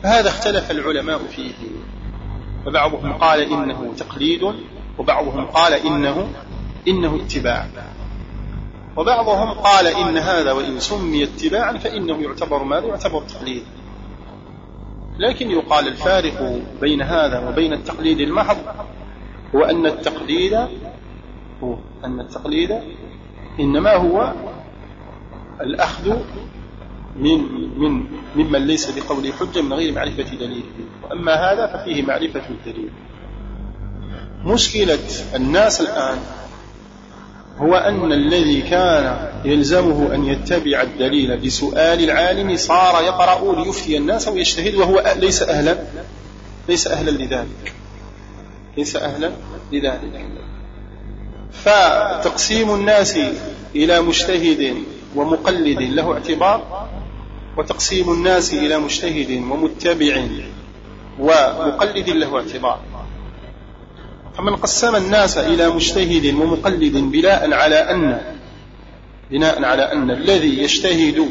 فهذا اختلف العلماء فيه. فبعضهم قال إنه تقليد وبعضهم قال إنه إنه اتباع. وبعضهم قال إن هذا وإن سمي اتباعا فإنه يعتبر ماذا؟ يعتبر تقليد. لكن يقال الفارق بين هذا وبين التقليد المحض هو أن التقليد هو أن التقليد إنما هو الأخذ من من ممن ليس بقوله حجة من غير معرفة دليله وأما هذا ففيه معرفة الدليل مشكلة الناس الآن هو أن الذي كان يلزمه أن يتبع الدليل بسؤال العالم صار يقرأ ليفتي الناس ويجتهد وهو ليس أهلا. ليس أهلا لذلك. ليس أهلا لذلك. فتقسيم الناس إلى مجتهد ومقلد له اعتبار وتقسيم الناس إلى مجتهد ومتبع ومقلد له اعتبار. فمن قسم الناس إلى مجتهد ومقلد بناء على أن بناء على أن الذي يجتهد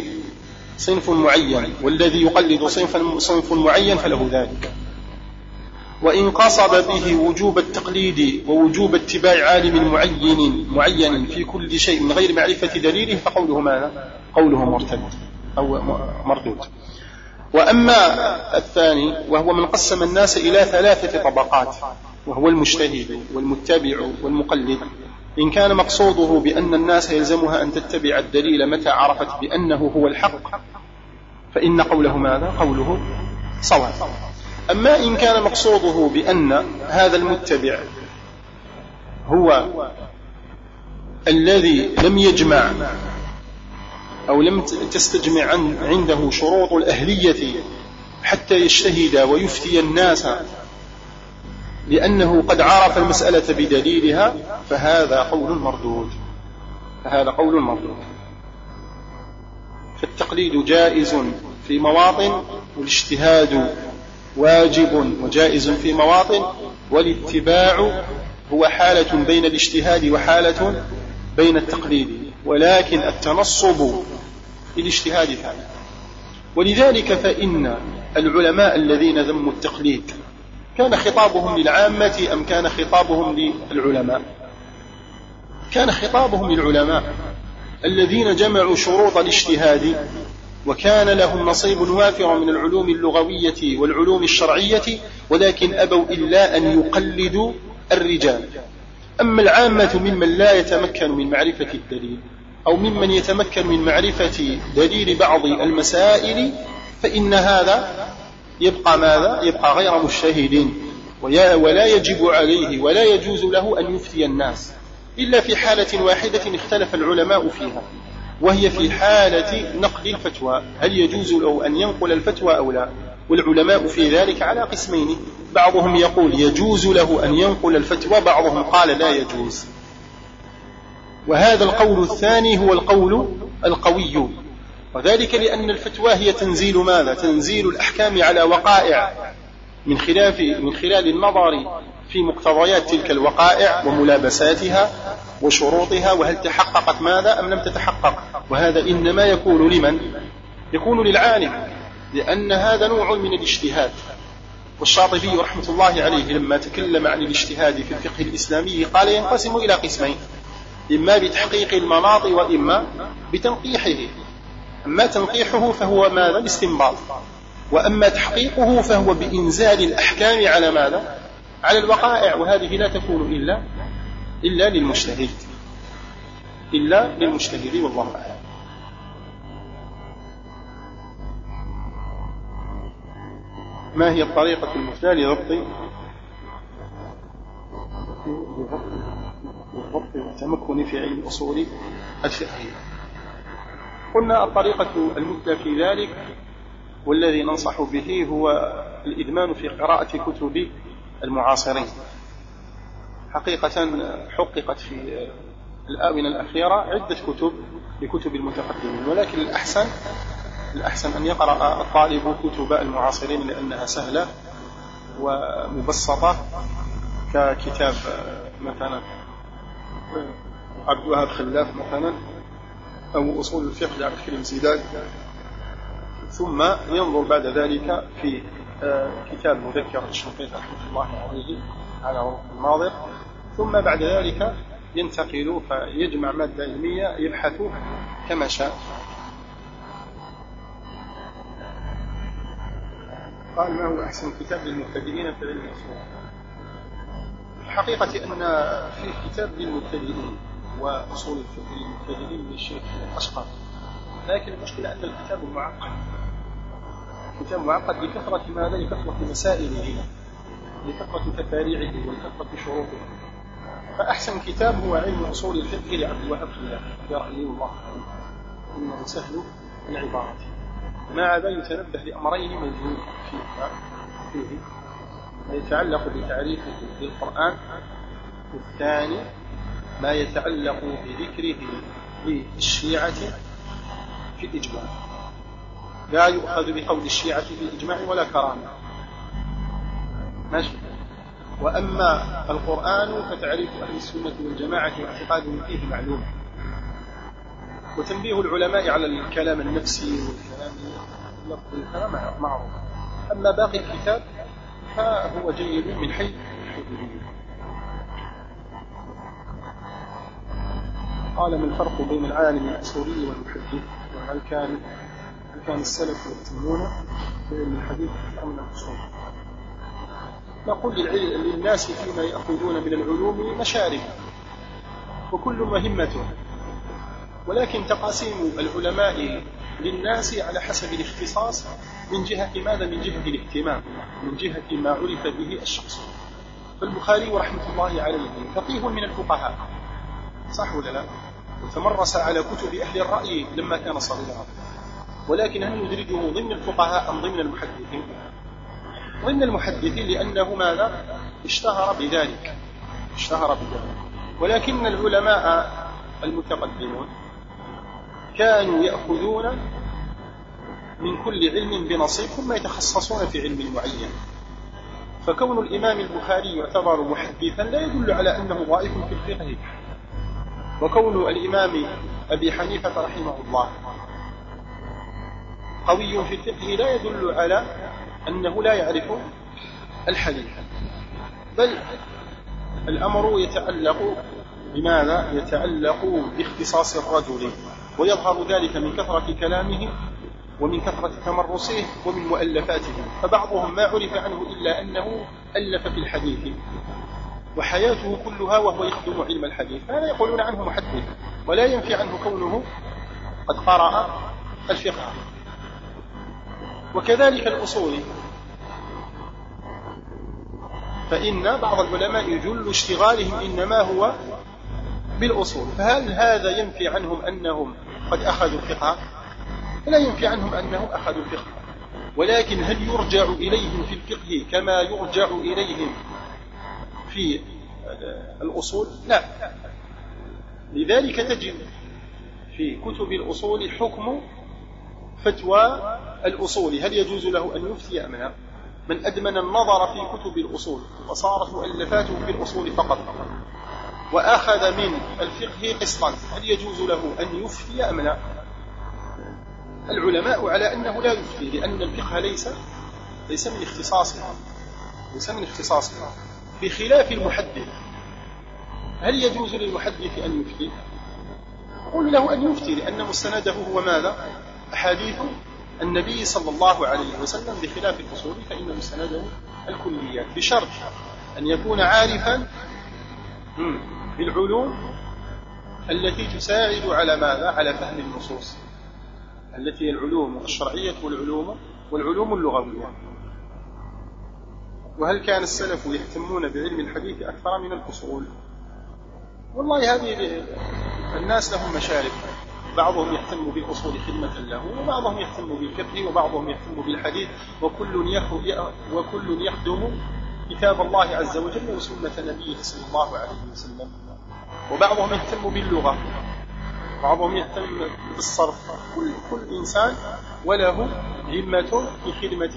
صنف معين والذي يقلد صنفا صنف معين فله ذلك وإن قصد به وجوب التقليد ووجوب اتباع عالم معين معين في كل شيء من غير معرفة دليله فقوله ماذا؟ قوله مرتد أو مردود وأما الثاني وهو من قسم الناس إلى ثلاثة طبقات وهو المجتهد والمتبع والمقلد إن كان مقصوده بأن الناس يلزمها أن تتبع الدليل متى عرفت بأنه هو الحق فإن قوله ماذا؟ قوله صواب أما إن كان مقصوده بأن هذا المتبع هو الذي لم يجمع أو لم تستجمع عنده شروط الأهلية حتى يجتهد ويفتي الناس لأنه قد عرف المسألة بدليلها فهذا قول مردود. فهذا قول مردود. فالتقليد جائز في مواطن والاجتهاد واجب وجائز في مواطن والاتباع هو حالة بين الاجتهاد وحالة بين التقليد ولكن التنصب للاجتهاد ثاني. ولذلك فإن العلماء الذين ذموا التقليد كان خطابهم للعامة أم كان خطابهم للعلماء؟ كان خطابهم للعلماء الذين جمعوا شروط الاجتهاد وكان لهم نصيب وافر من العلوم اللغوية والعلوم الشرعية ولكن أبوا إلا أن يقلدوا الرجال. أما العامة ممن لا يتمكن من معرفة الدليل أو ممن يتمكن من معرفة دليل بعض المسائل فإن هذا يبقى ماذا؟ يبقى غير مجتهد. ولا يجب عليه ولا يجوز له أن يفتي الناس إلا في حالة واحدة اختلف العلماء فيها وهي في حالة نقل الفتوى. هل يجوز له أن ينقل الفتوى أو لا؟ والعلماء في ذلك على قسمين. بعضهم يقول يجوز له أن ينقل الفتوى بعضهم قال لا يجوز. وهذا القول الثاني هو القول القوي. وذلك لأن الفتوى هي تنزيل ماذا؟ تنزيل الأحكام على وقائع من خلاف من خلال النظر في مقتضيات تلك الوقائع وملابساتها وشروطها وهل تحققت ماذا أم لم تتحقق وهذا إنما يكون لمن؟ يكون للعالم لأن هذا نوع من الاجتهاد والشاطبي رحمة الله عليه لما تكلم عن الاجتهاد في الفقه الإسلامي قال ينقسم إلى قسمين إما بتحقيق المناط وإما بتنقيحه أما تنقيحه فهو ماذا؟ الاستنباط وأما تحقيقه فهو بإنزال الأحكام على ماذا؟ على الوقائع وهذه لا تكون إلا إلا للمجتهد. إلا للمجتهد والله أعلم. ما هي الطريقة المثلى لضبط لضبط التمكن في علم الأصول الفقهية قلنا الطريقة المثلى في ذلك والذي ننصح به هو الإدمان في قراءة كتب المعاصرين. حقيقة حققت في الآونة الأخيرة عدة كتب لكتب المتقدمين ولكن الأحسن الأحسن أن يقرأ الطالب كتب المعاصرين لأنها سهلة ومبسطة ككتاب مثلا عبد الوهاب خلاف مثلا. أو أصول الفقه لعبد الكريم زيدان ثم ينظر بعد ذلك في آه، كتاب مذكرة الشنقيط رحمة الله عليه على روح الناظر ثم بعد ذلك ينتقل فيجمع مادة علمية يبحث كما شاء. قال ما هو أحسن كتاب للمبتدئين في علم الأصول الحقيقة أن فيه كتاب للمبتدئين. وأصول الفقه للمبتدئين للشيخ الأشقر لكن المشكلة أن الكتاب معقد. كتاب معقد لكثرة ماذا؟ لكثرة مسائله لكثرة تفاريعه ولكثرة شروطه. فأحسن كتاب هو علم أصول الفقه لعبد الوهاب رحمة الله. إنه سهل العبارة ما عدا يتنبه لأمرين موجود فيه فيه ما يتعلق بتعريفه للقرآن والثاني ما يتعلق بذكره للشيعة في الإجماع. لا يؤخذ بقول الشيعة في الإجماع ولا كرامة. ماشي. وأما القرآن فتعريف أهل السنة والجماعة واعتقادهم فيه معلوم. وتنبيه العلماء على الكلام النفسي والكلام اللفظي معروف. أما باقي الكتاب فهو جيد من حيث قال ما الفرق بين العالم الأصولي والمحدث وهل كان هل كان السلف يهتمون بعلم الحديث أم الأصول نقول للناس فيما يأخذون من العلوم مشارب وكل مهمته ولكن تقاسيم العلماء للناس على حسب الاختصاص من جهة ماذا؟ من جهة الاهتمام من جهة ما عرف به الشخص. فالبخاري رحمة الله عليه فقيه من الفقهاء. صح ولا لا؟ وتمرس على كتب أهل الرأي لما كان صغيرا ولكن هل ندرجه ضمن الفقهاء أم ضمن المحدثين؟ ضمن المحدثين لأنه ماذا؟ اشتهر بذلك اشتهر بذلك ولكن العلماء المتقدمون كانوا يأخذون من كل علم بنصيب ثم يتخصصون في علم معين فكون الإمام البخاري يعتبر محدثا لا يدل على أنه ضعيف في الفقه وكون الإمام أبي حنيفة رحمه الله. قوي في الفقه لا يدل على أنه لا يعرف الحديث. بل الأمر يتعلق بماذا؟ يتعلق باختصاص الرجل ويظهر ذلك من كثرة كلامه ومن كثرة تمرسه ومن مؤلفاته. فبعضهم ما عرف عنه إلا أنه ألف في الحديث. وحياته كلها وهو يخدم علم الحديث. هذا يقولون عنه محدث ولا ينفي عنه كونه قد قرأ الفقه. وكذلك الأصول. فإن بعض العلماء يجل اشتغالهم إنما هو بالأصول. فهل هذا ينفي عنهم أنهم قد أخذوا الفقه؟ لا ينفي عنهم أنهم أخذوا الفقه. ولكن هل يرجع إليهم في الفقه كما يرجع إليهم في الأصول؟ لا. لذلك تجد في كتب الأصول حكم فتوى الأصول. هل يجوز له أن يفتي أم لا؟ من أدمن النظر في كتب الأصول وصارت مؤلفاته في الأصول فقط. وأخذ من الفقه قسطا. هل يجوز له أن يفتي أم لا؟ العلماء على أنه لا يفتي لأن الفقه ليس ليس من اختصاصه ليس من اختصاصه بخلاف المحدث. هل يجوز للمحدث أن يفتي؟ قل له أن يفتي لأن مستنده هو ماذا؟ أحاديث النبي صلى الله عليه وسلم بخلاف الأصول فإن مستنده الكليات. بشرط أن يكون عارفا بالعلوم التي تساعد على ماذا؟ على فهم النصوص. التي هي العلوم الشرعية والعلوم والعلوم اللغوية. وهل كان السلف يهتمون بعلم الحديث أكثر من الأصول؟ والله هذه الناس لهم مشارب. بعضهم يهتم بالأصول خدمة له وبعضهم يهتم بالفقه وبعضهم يهتم بالحديث وكل وكل يخدم كتاب الله عز وجل وسنة نبيه صلى الله عليه وسلم. وبعضهم يهتم باللغة. بعضهم يهتم بالصرف. كل, كل إنسان وله همة في خدمة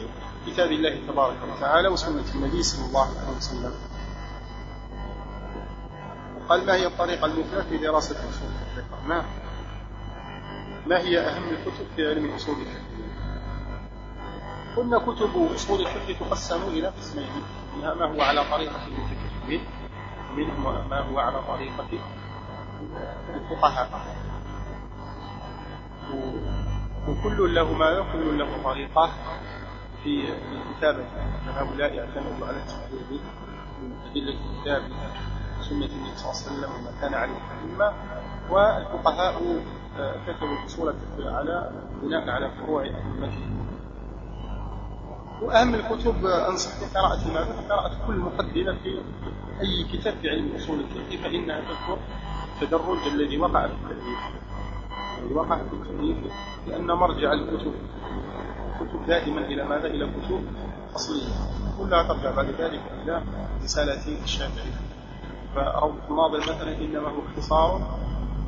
كتاب الله تبارك وتعالى وسنة النبي صلى الله عليه وسلم. قال ما هي الطريقة المثلى في دراسة أصول الفقه؟ ما؟ ما هي أهم الكتب في علم أصول الفقه؟ قلنا كتب أصول الفقه تقسم إلى قسمين منها ما هو على طريقة المتكلمين ومنهم ما هو على طريقة الفقهاء. وكل له ما كل له طريقة. في الكتابة فهؤلاء يعتمدوا على التحرير من أدلة الكتاب سنة النبي صلى الله عليه وسلم وما كان عليه الأئمة والفقهاء كتبوا الأصول على بناء على فروع أئمتهم وأهم الكتب أنصح بقراءة ماذا؟ قراءة كل مقدمة في أي كتاب في علم أصول الفقه فإنها تذكر التدرج الذي وقع في التأليف الذي وقع في التأليف لأن مرجع الكتب الكتب دائما إلى ماذا؟ إلى كتب أصلية كلها ترجع بعد ذلك إلى رسالة الشافعي فروضة الناظر مثلا إنما هو اختصار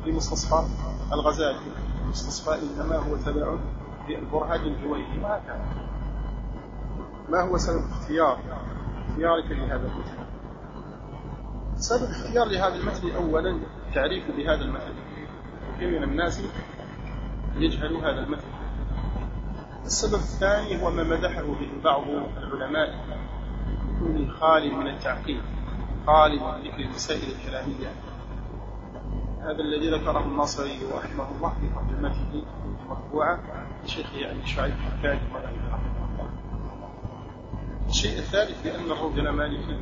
لمستصفى الغزالي. المستصفى إنما هو تبع للبرهان الجويني. وهكذا ما هو سبب اختيار؟ اختيارك لهذا المثل سبب اختيار لهذا المثل أولا تعريف بهذا المثل كثير من الناس يجهل هذا المثل السبب الثاني هو ما مدحه به بعض العلماء كونه خالي من التعقيد خالي من ذكر المسائل الكلامية هذا الذي ذكره الناصري رحمه الله في ترجمته المطبوعة لشيخ يعني شعيب حكاج الشيء الثالث بأن الرجل مالكي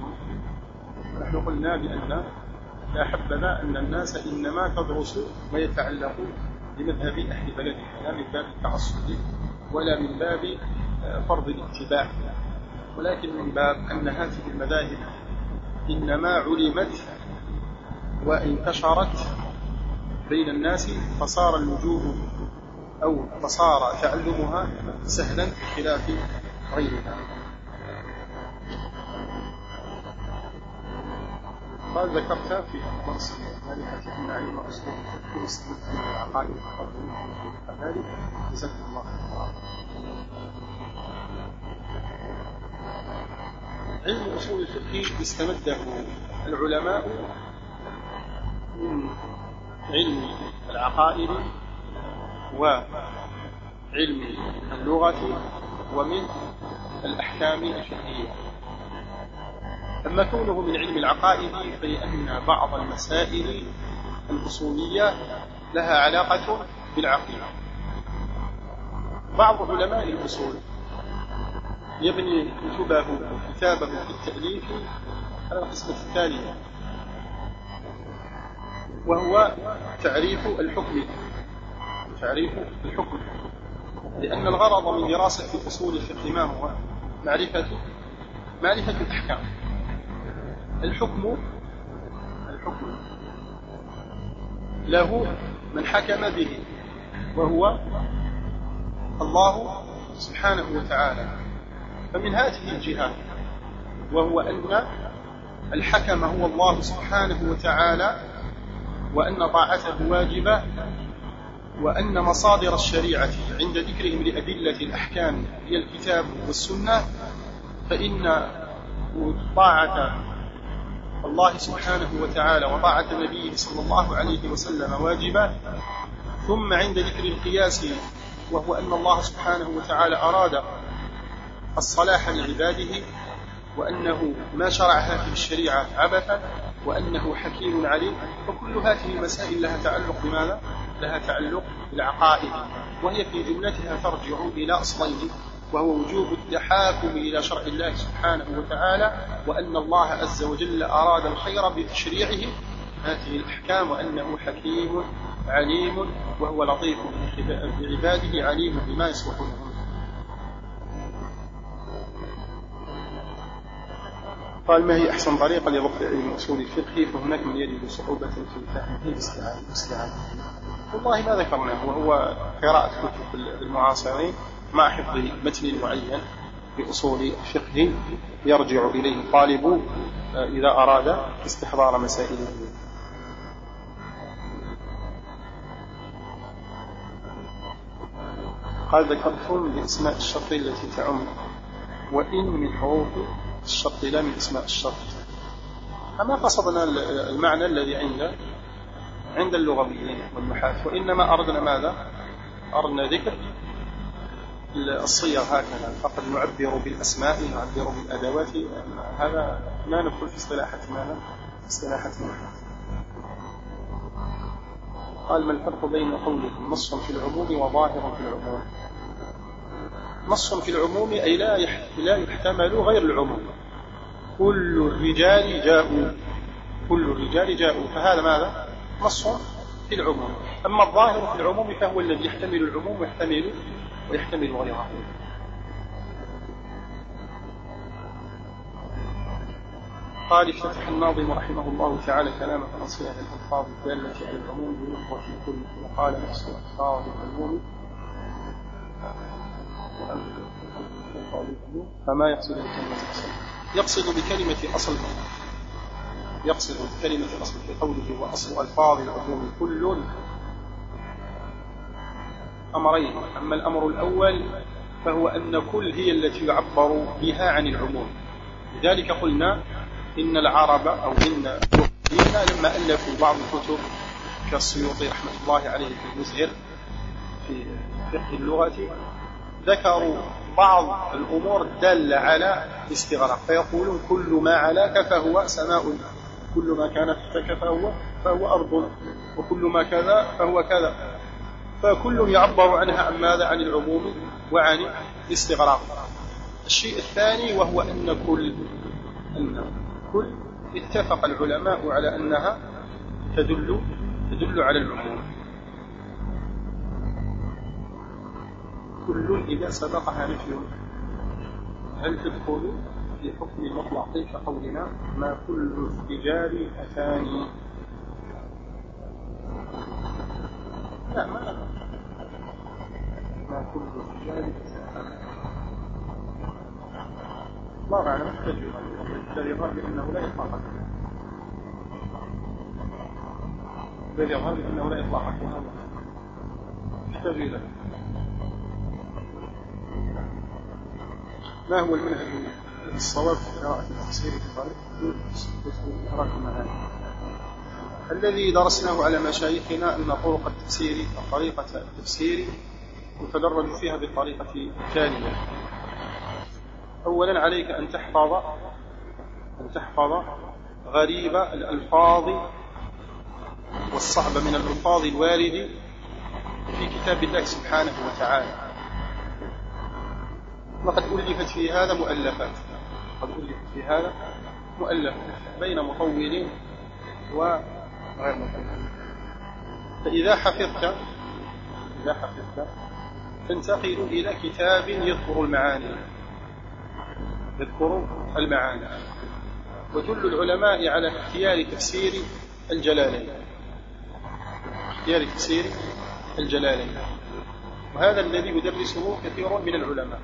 نحن قلنا بأن لا حبذا أن الناس إنما تدرس ويتعلق بمذهب أهل بلدها لا من باب التعصب. ولا من باب آه، فرض الاتباع. ولكن من باب أن هذه المذاهب إنما علمت وانتشرت بين الناس فصار اللجوء أو فصار تعلمها سهلا بخلاف غيرها. قال ذكرت في درس ذلك علم أسلوب في استمد العقائد ذلك جزاكم الله علم أصول الفقه استمده العلماء من علم العقائد وعلم اللغة ومن الأحكام الفقهية. أما كونه من علم العقائد فلأن بعض المسائل الأصولية لها علاقة بالعقيدة. بعض علماء الأصول يبني كتبه كتابه في التأليف على القسمة الثانية وهو تعريف الحكم تعريف الحكم لأن الغرض من دراسة أصول الفقه ما هو معرفة معرفة الأحكام. الحكم الحكم له من حكم به وهو الله سبحانه وتعالى. فمن هذه الجهات وهو أن الحكم هو الله سبحانه وتعالى وأن طاعته واجبة وأن مصادر الشريعة عند ذكرهم لأدلة الأحكام هي الكتاب والسنة فإن طاعة الله سبحانه وتعالى وطاعة نبيه صلى الله عليه وسلم واجبة. ثم عند ذكر القياس وهو أن الله سبحانه وتعالى أراد الصلاح لعباده وأنه ما شرعها في الشريعة عبثا وأنه حكيم عليم. فكل هذه المسائل لها تعلق بماذا؟ لها تعلق بالعقائد. وهي في جملتها ترجع إلى أصلين. وهو وجوب التحاكم إلى شرع الله سبحانه وتعالى وأن الله عز وجل أراد الخير بتشريعه. هذه الأحكام وأنه حكيم عليم وهو لطيف بعباده عليم بما يصلح لهم قال ما هي أحسن طريقة لضبط علم أصول الفقه؟ فهناك من يجد صعوبة في فهمه الاستعانة والله ما ذكرناه وهو قراءة كتب المعاصرين. مع حفظ متن معين في أصول الفقه يرجع إليه الطالب آه، إذا أراد استحضار مسائله قال ذكرتم بأسماء الشرط التي تعم وإن من حروف الشرط لا من أسماء الشرط أما قصدنا المعنى الذي عند عند اللغويين والنحاة وإنما أردنا ماذا؟ أردنا ذكر الصيغ هكذا. فقد نعبر بالأسماء نعبر بالأدوات. هذا لا ندخل في اصطلاحات ماذا؟ اصطلاحات قال ما الفرق بين قوله نص في العموم وظاهر في العموم. نص في العموم أي لا لا يحتمل غير العموم. كل الرجال جاءوا. كل الرجال جاءوا. فهذا ماذا؟ نص في العموم. أما الظاهر في العموم فهو الذي يحتمل العموم ويحتمل ويحتمل غيره قال الشيخ الناظم رحمه الله تعالى كلام فأصيلا الالفاظ الدالة على العموم ونحو في كل. وقال نفس الألفاظ العموم فما يقصد بكلمة أصل. يقصد بكلمة أصل. يقصد بكلمة أصل في قوله وأصل ألفاظ العموم كل. أمرين أما الأمر الأول فهو أن كل هي التي يعبر بها عن العموم. لذلك قلنا إن العرب أو إن لما ألفوا بعض الكتب كالسيوطي رحمة الله عليه في المزهر في فقه اللغة ذكروا بعض الأمور الدالة على الاستغراق. فيقولون كل ما علاك فهو سماء كل ما كان تحتك فهو فهو أرض وكل ما كذا فهو كذا. فكل يعبر عنها عن ماذا؟ عن العموم وعن الاستغراق. الشيء الثاني وهو أن كل أن كل اتفق العلماء على أنها تدل تدل على العموم. كل إذا سبقها نفي هل تدخل في حكم المطلق كقولنا ما كل الرجال أتاني؟ لا ما ما كل الرجال الله أعلم الذي يظهر بأنه لا إطلاق الذي يظهر بأنه لا إطلاق احتاج إلى ما هو المنهج الصواب في قراءة التفسير في طريق إدراك المعاني الذي درسناه على مشايخنا أن طرق التفسير طريقة التفسير يتدرج فيها بالطريقة التالية أولا عليك أن تحفظ أن تحفظ غريب الألفاظ والصعب من الألفاظ الوارد في كتاب الله سبحانه وتعالى. وقد ألفت في هذا مؤلفات. قد ألفت في هذا مؤلفات بين مطول وغير مطول فإذا حفظت إذا حفظت تنتقل إلى كتاب يذكر المعاني. يذكر المعاني. وجل العلماء على اختيار تفسير الجلالين. اختيار تفسير الجلالين. وهذا الذي يدرسه كثير من العلماء.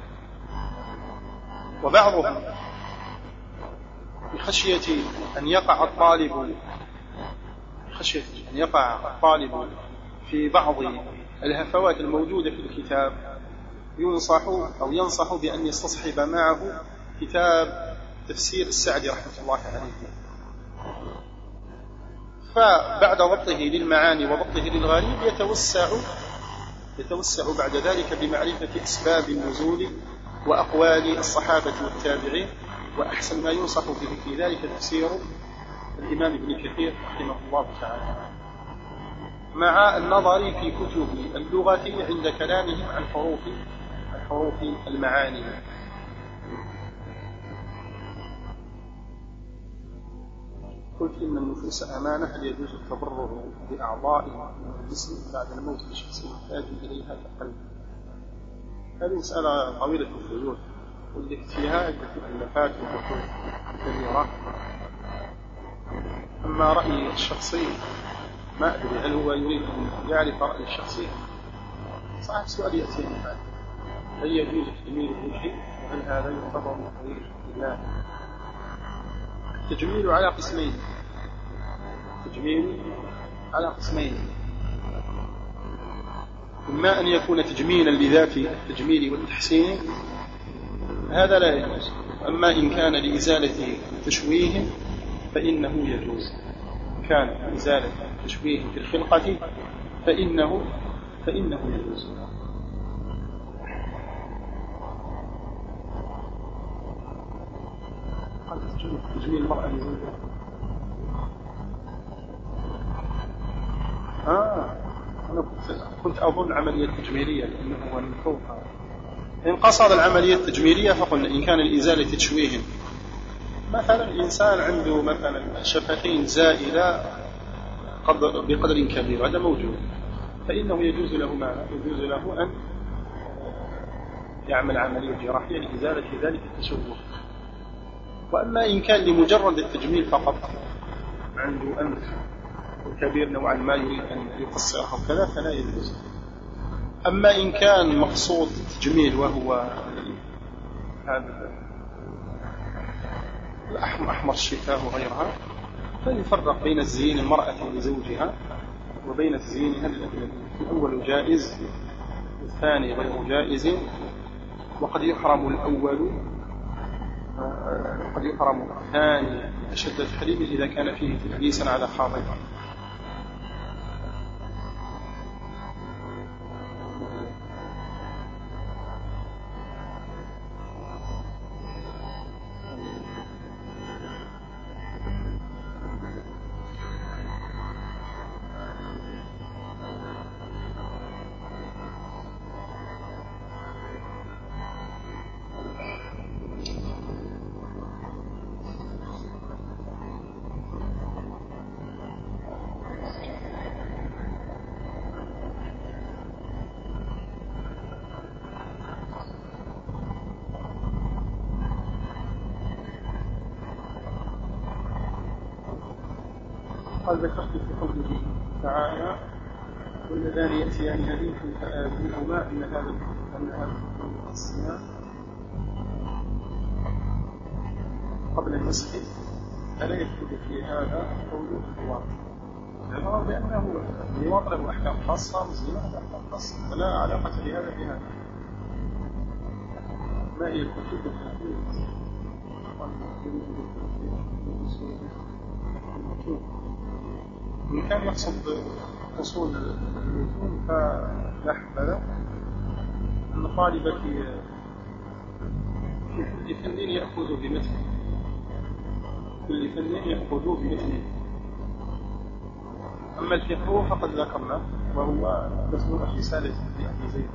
وبعضهم بخشية أن يقع الطالب خشية أن يقع الطالب في بعض الهفوات الموجودة في الكتاب ينصح أو ينصح بأن يستصحب معه كتاب تفسير السعدي رحمة الله عليه. فبعد ضبطه للمعاني وضبطه للغريب يتوسع يتوسع بعد ذلك بمعرفة أسباب النزول وأقوال الصحابة والتابعين وأحسن ما ينصح به في ذلك تفسير الإمام ابن كثير رحمه الله تعالى. مع النظر في كتب اللغة عند كلامهم عن حروف حروف المعاني. قلت إن النفوس أمانة هل يجوز التبرع بأعضاء الجسم بعد الموت لشخص محتاج إليها كقلب هذه مسألة طويلة الفجور واللي فيها عدة مؤلفات وبحوث كبيرة. أما رأيي الشخصي ما أدري هل هو يريد أن يعرف رأيي الشخصي؟ صحيح السؤال يأتي من بعد. هل يجوز تجميل الوجه؟ وهل هذا يعتبر من طريق الله التجميل على قسمين. التجميل على قسمين. إما أن يكون تجميلا لذات التجميل والتحسين هذا لا يجوز. أما إن كان لإزالة تشويه فإنه يجوز. كان لإزالة تشويه في الخلقة فإنه فإنه يجوز. تجميل المرأة آه أنا كنت أظن عملية تجميلية لأنه هو من فوق إن قصد العملية التجميلية فقلنا إن كان لإزالة تشويه مثلا إنسان عنده مثلا شفتين زائلة بقدر كبير هذا موجود. فإنه يجوز له ما؟ يجوز له أن يعمل عملية جراحية لإزالة ذلك التشوه. وأما إن كان لمجرد التجميل فقط عنده أنف كبير نوعا ما يريد أن يقصره وكذا فلا يجوز. أما إن كان مقصود التجميل وهو هذا أحمر الشفاه وغيرها. فيفرق بين الزين المرأة لزوجها وبين الأجنبي الأول جائز والثاني غير جائز. وقد يحرم الأول قد يحرم الثاني أشد التحريم إذا كان فيه تلبيسا على خاطئ إن هذا أن هذا الصيام قبل المسح فلا يكتب في هذا قوله الواقع لأنه الواقع له أحكام خاصة له أحكام خاصة فلا علاقة لهذا بهذا ما هي الكتب التي إن كان يقصد أصول المتون فلا حبذا أن طالب في في كل فن يأخذ بمثله. كل فن يأخذ بمثله. أما الفقه فقد ذكرنا وهو متن الرسالة في أبي زيد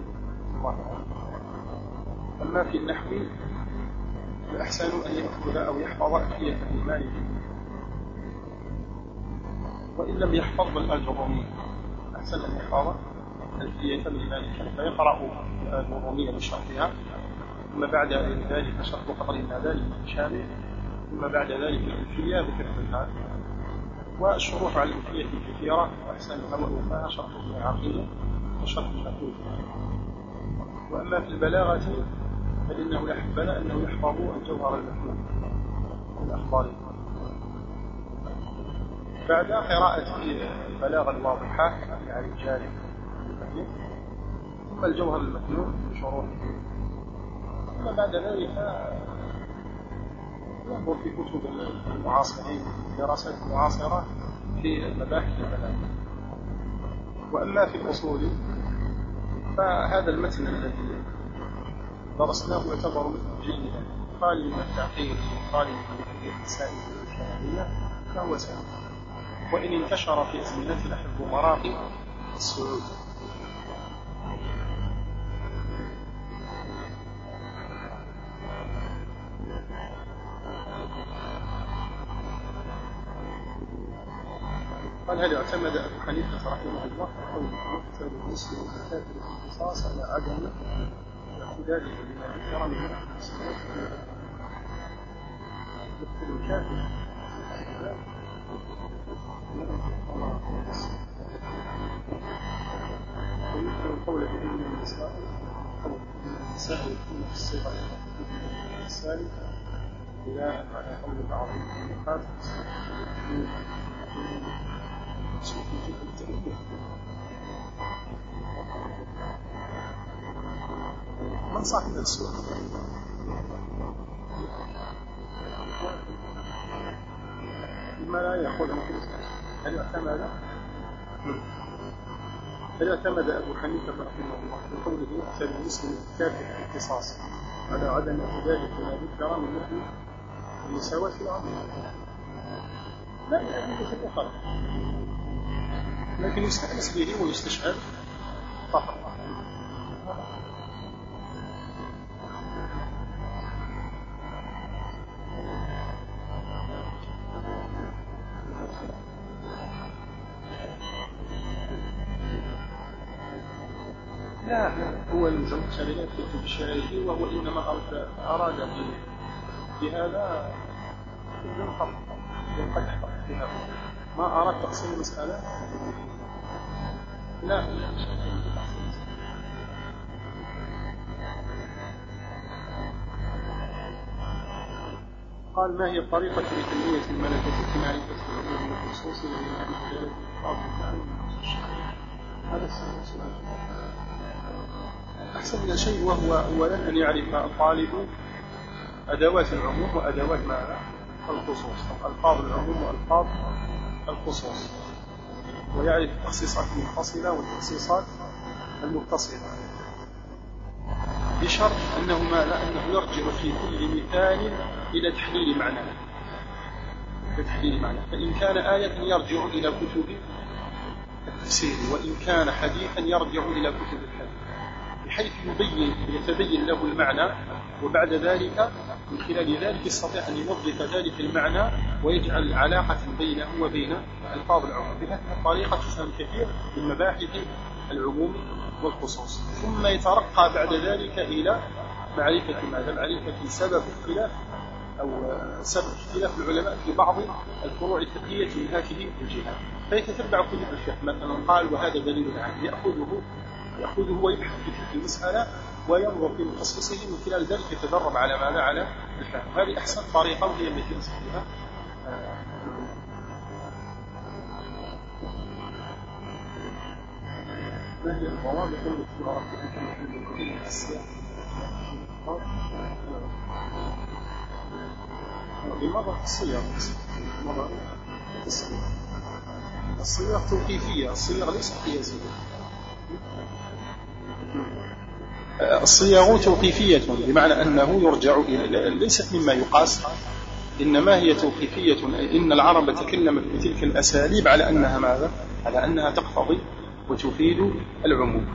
أما في النحو الأحسن أن يأخذ أو يحفظ ألفية ابن مالك وإن لم يحفظ الأجرومية أحسن أن يحفظ ألفية ابن مالك فيقرأ الأجرومية بشرحها ثم بعد ذلك شرح قدر ما ذلك شامل ثم بعد ذلك الألفية بكثرتها والشروح على الألفية كثيرة وأحسنها وأوفاها شرح ابن عقيل وشرح المألوف وأما في البلاغة فإنه يحبذ أنه يحفظ الجوهر المكنون الأخبار. بعد قراءة البلاغة الواضحة يعني الجاري ثم الجوهر المكنون بشروحه ثم بعد ذلك ينظر في كتب المعاصرين دراسات المعاصرة في مباحث البلاغة وأما في الأصول فهذا المتن الذي درسناه يعتبر مثل جيدا. خالي من التعقيد وخالي من المسائل الكلامية فهو سهل وإن انتشر في أزمنتنا حفظ مراقي السعود قال هل اعتمد أبو حنيفة رحمه الله قول يقتل المسلم الكافر القصاص على عدم اعتداله بما ذكر من الكافر ويمكن القول بأن النساء النساء يكون في الصغر الثالث بناء على قول بعض النقاط. من صاحب السوق لما لا يأخذ هل اعتمد هل اعتمد أبو حنيفة رحمه الله بقوله يحسب المسلم الكافر في القصاص؟ على عدم اعتداله بما ذكر من نحو المساواة في العمل لا يعني بشكل خلق لكن يستأنس به ويستشهد فقط لا هو الزمخشري يكتب بشعره وهو إنما أراد بهذا بدون خط قد فيها ما أردت تقسيم المسألة؟ لا. قال ما هي الطريقة الملكة في معرفة العلوم والخصوص ومعرفة هذا السؤال. أحسن من شيء وهو أولا أن يعرف الطالب أدوات العموم وأدوات ماذا؟ الخصوص. ألفاظ العموم وألفاظ الخصوص ويعرف التخصيصات المنفصلة والتخصيصات المتصلة. بشرط أنه ماذا؟ أنه يرجع في كل مثال إلى تحليل معناه إلى تحليل معناه فإن كان آية يرجع إلى كتب التفسير وإن كان حديثا يرجع إلى كتب الحديث بحيث يبين يتبين له المعنى وبعد ذلك من خلال ذلك يستطيع أن يوظف ذلك المعنى ويجعل علاقة بينه وبين ألفاظ العموم بهذه الطريقة تفهم كثير من مباحث العموم والخصوص. ثم يترقى بعد ذلك إلى معرفة ماذا؟ معرفة سبب اختلاف أو سبب اختلاف العلماء في بعض الفروع الفقهية من هذه الجهات فيتتبع كل الفقه مثلا قال وهذا دليل عنه يأخذه يأخذه ويبحث في المسألة وينظر في مخصصه من خلال ذلك يتدرب على ماذا؟ على الفهم هذه أحسن طريقة وهي التي ينصح بها ما هي الضوابط التي الصيغ؟ مرة الصيغ؟ الصيغ توقيفية الصيغ ليست قياسية. الصيغ توقيفية بمعنى أنه يرجع إلى ليست مما يقاس إنما هي توقيفية إن العرب تكلمت بتلك الأساليب على أنها ماذا؟ على أنها تقتضي وتفيد العموم.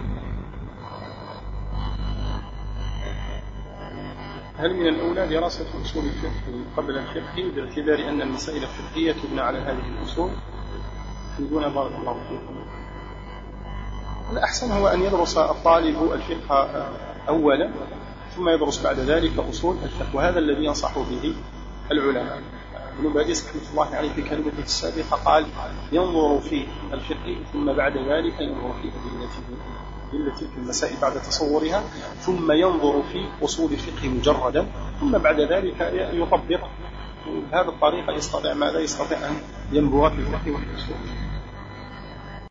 هل من الأولى دراسة أصول الفقه قبل الفقه باعتبار أن المسائل الفقهية تبنى على هذه الأصول؟ دون بارك الله فيكم. الأحسن هو أن يدرس الطالب الفقه أولا ثم يدرس بعد ذلك أصول الفقه وهذا الذي ينصح به العلماء. ابن باديس رحمة الله عليه في كلمته السابقة قال ينظر في الفقه ثم بعد ذلك ينظر في أدلته أدلة تلك المسائل بعد تصورها ثم ينظر في أصول الفقه مجردا ثم بعد ذلك يطبق. بهذه الطريقة يستطيع ماذا؟ يستطيع أن ينبغ في الفقه والأصول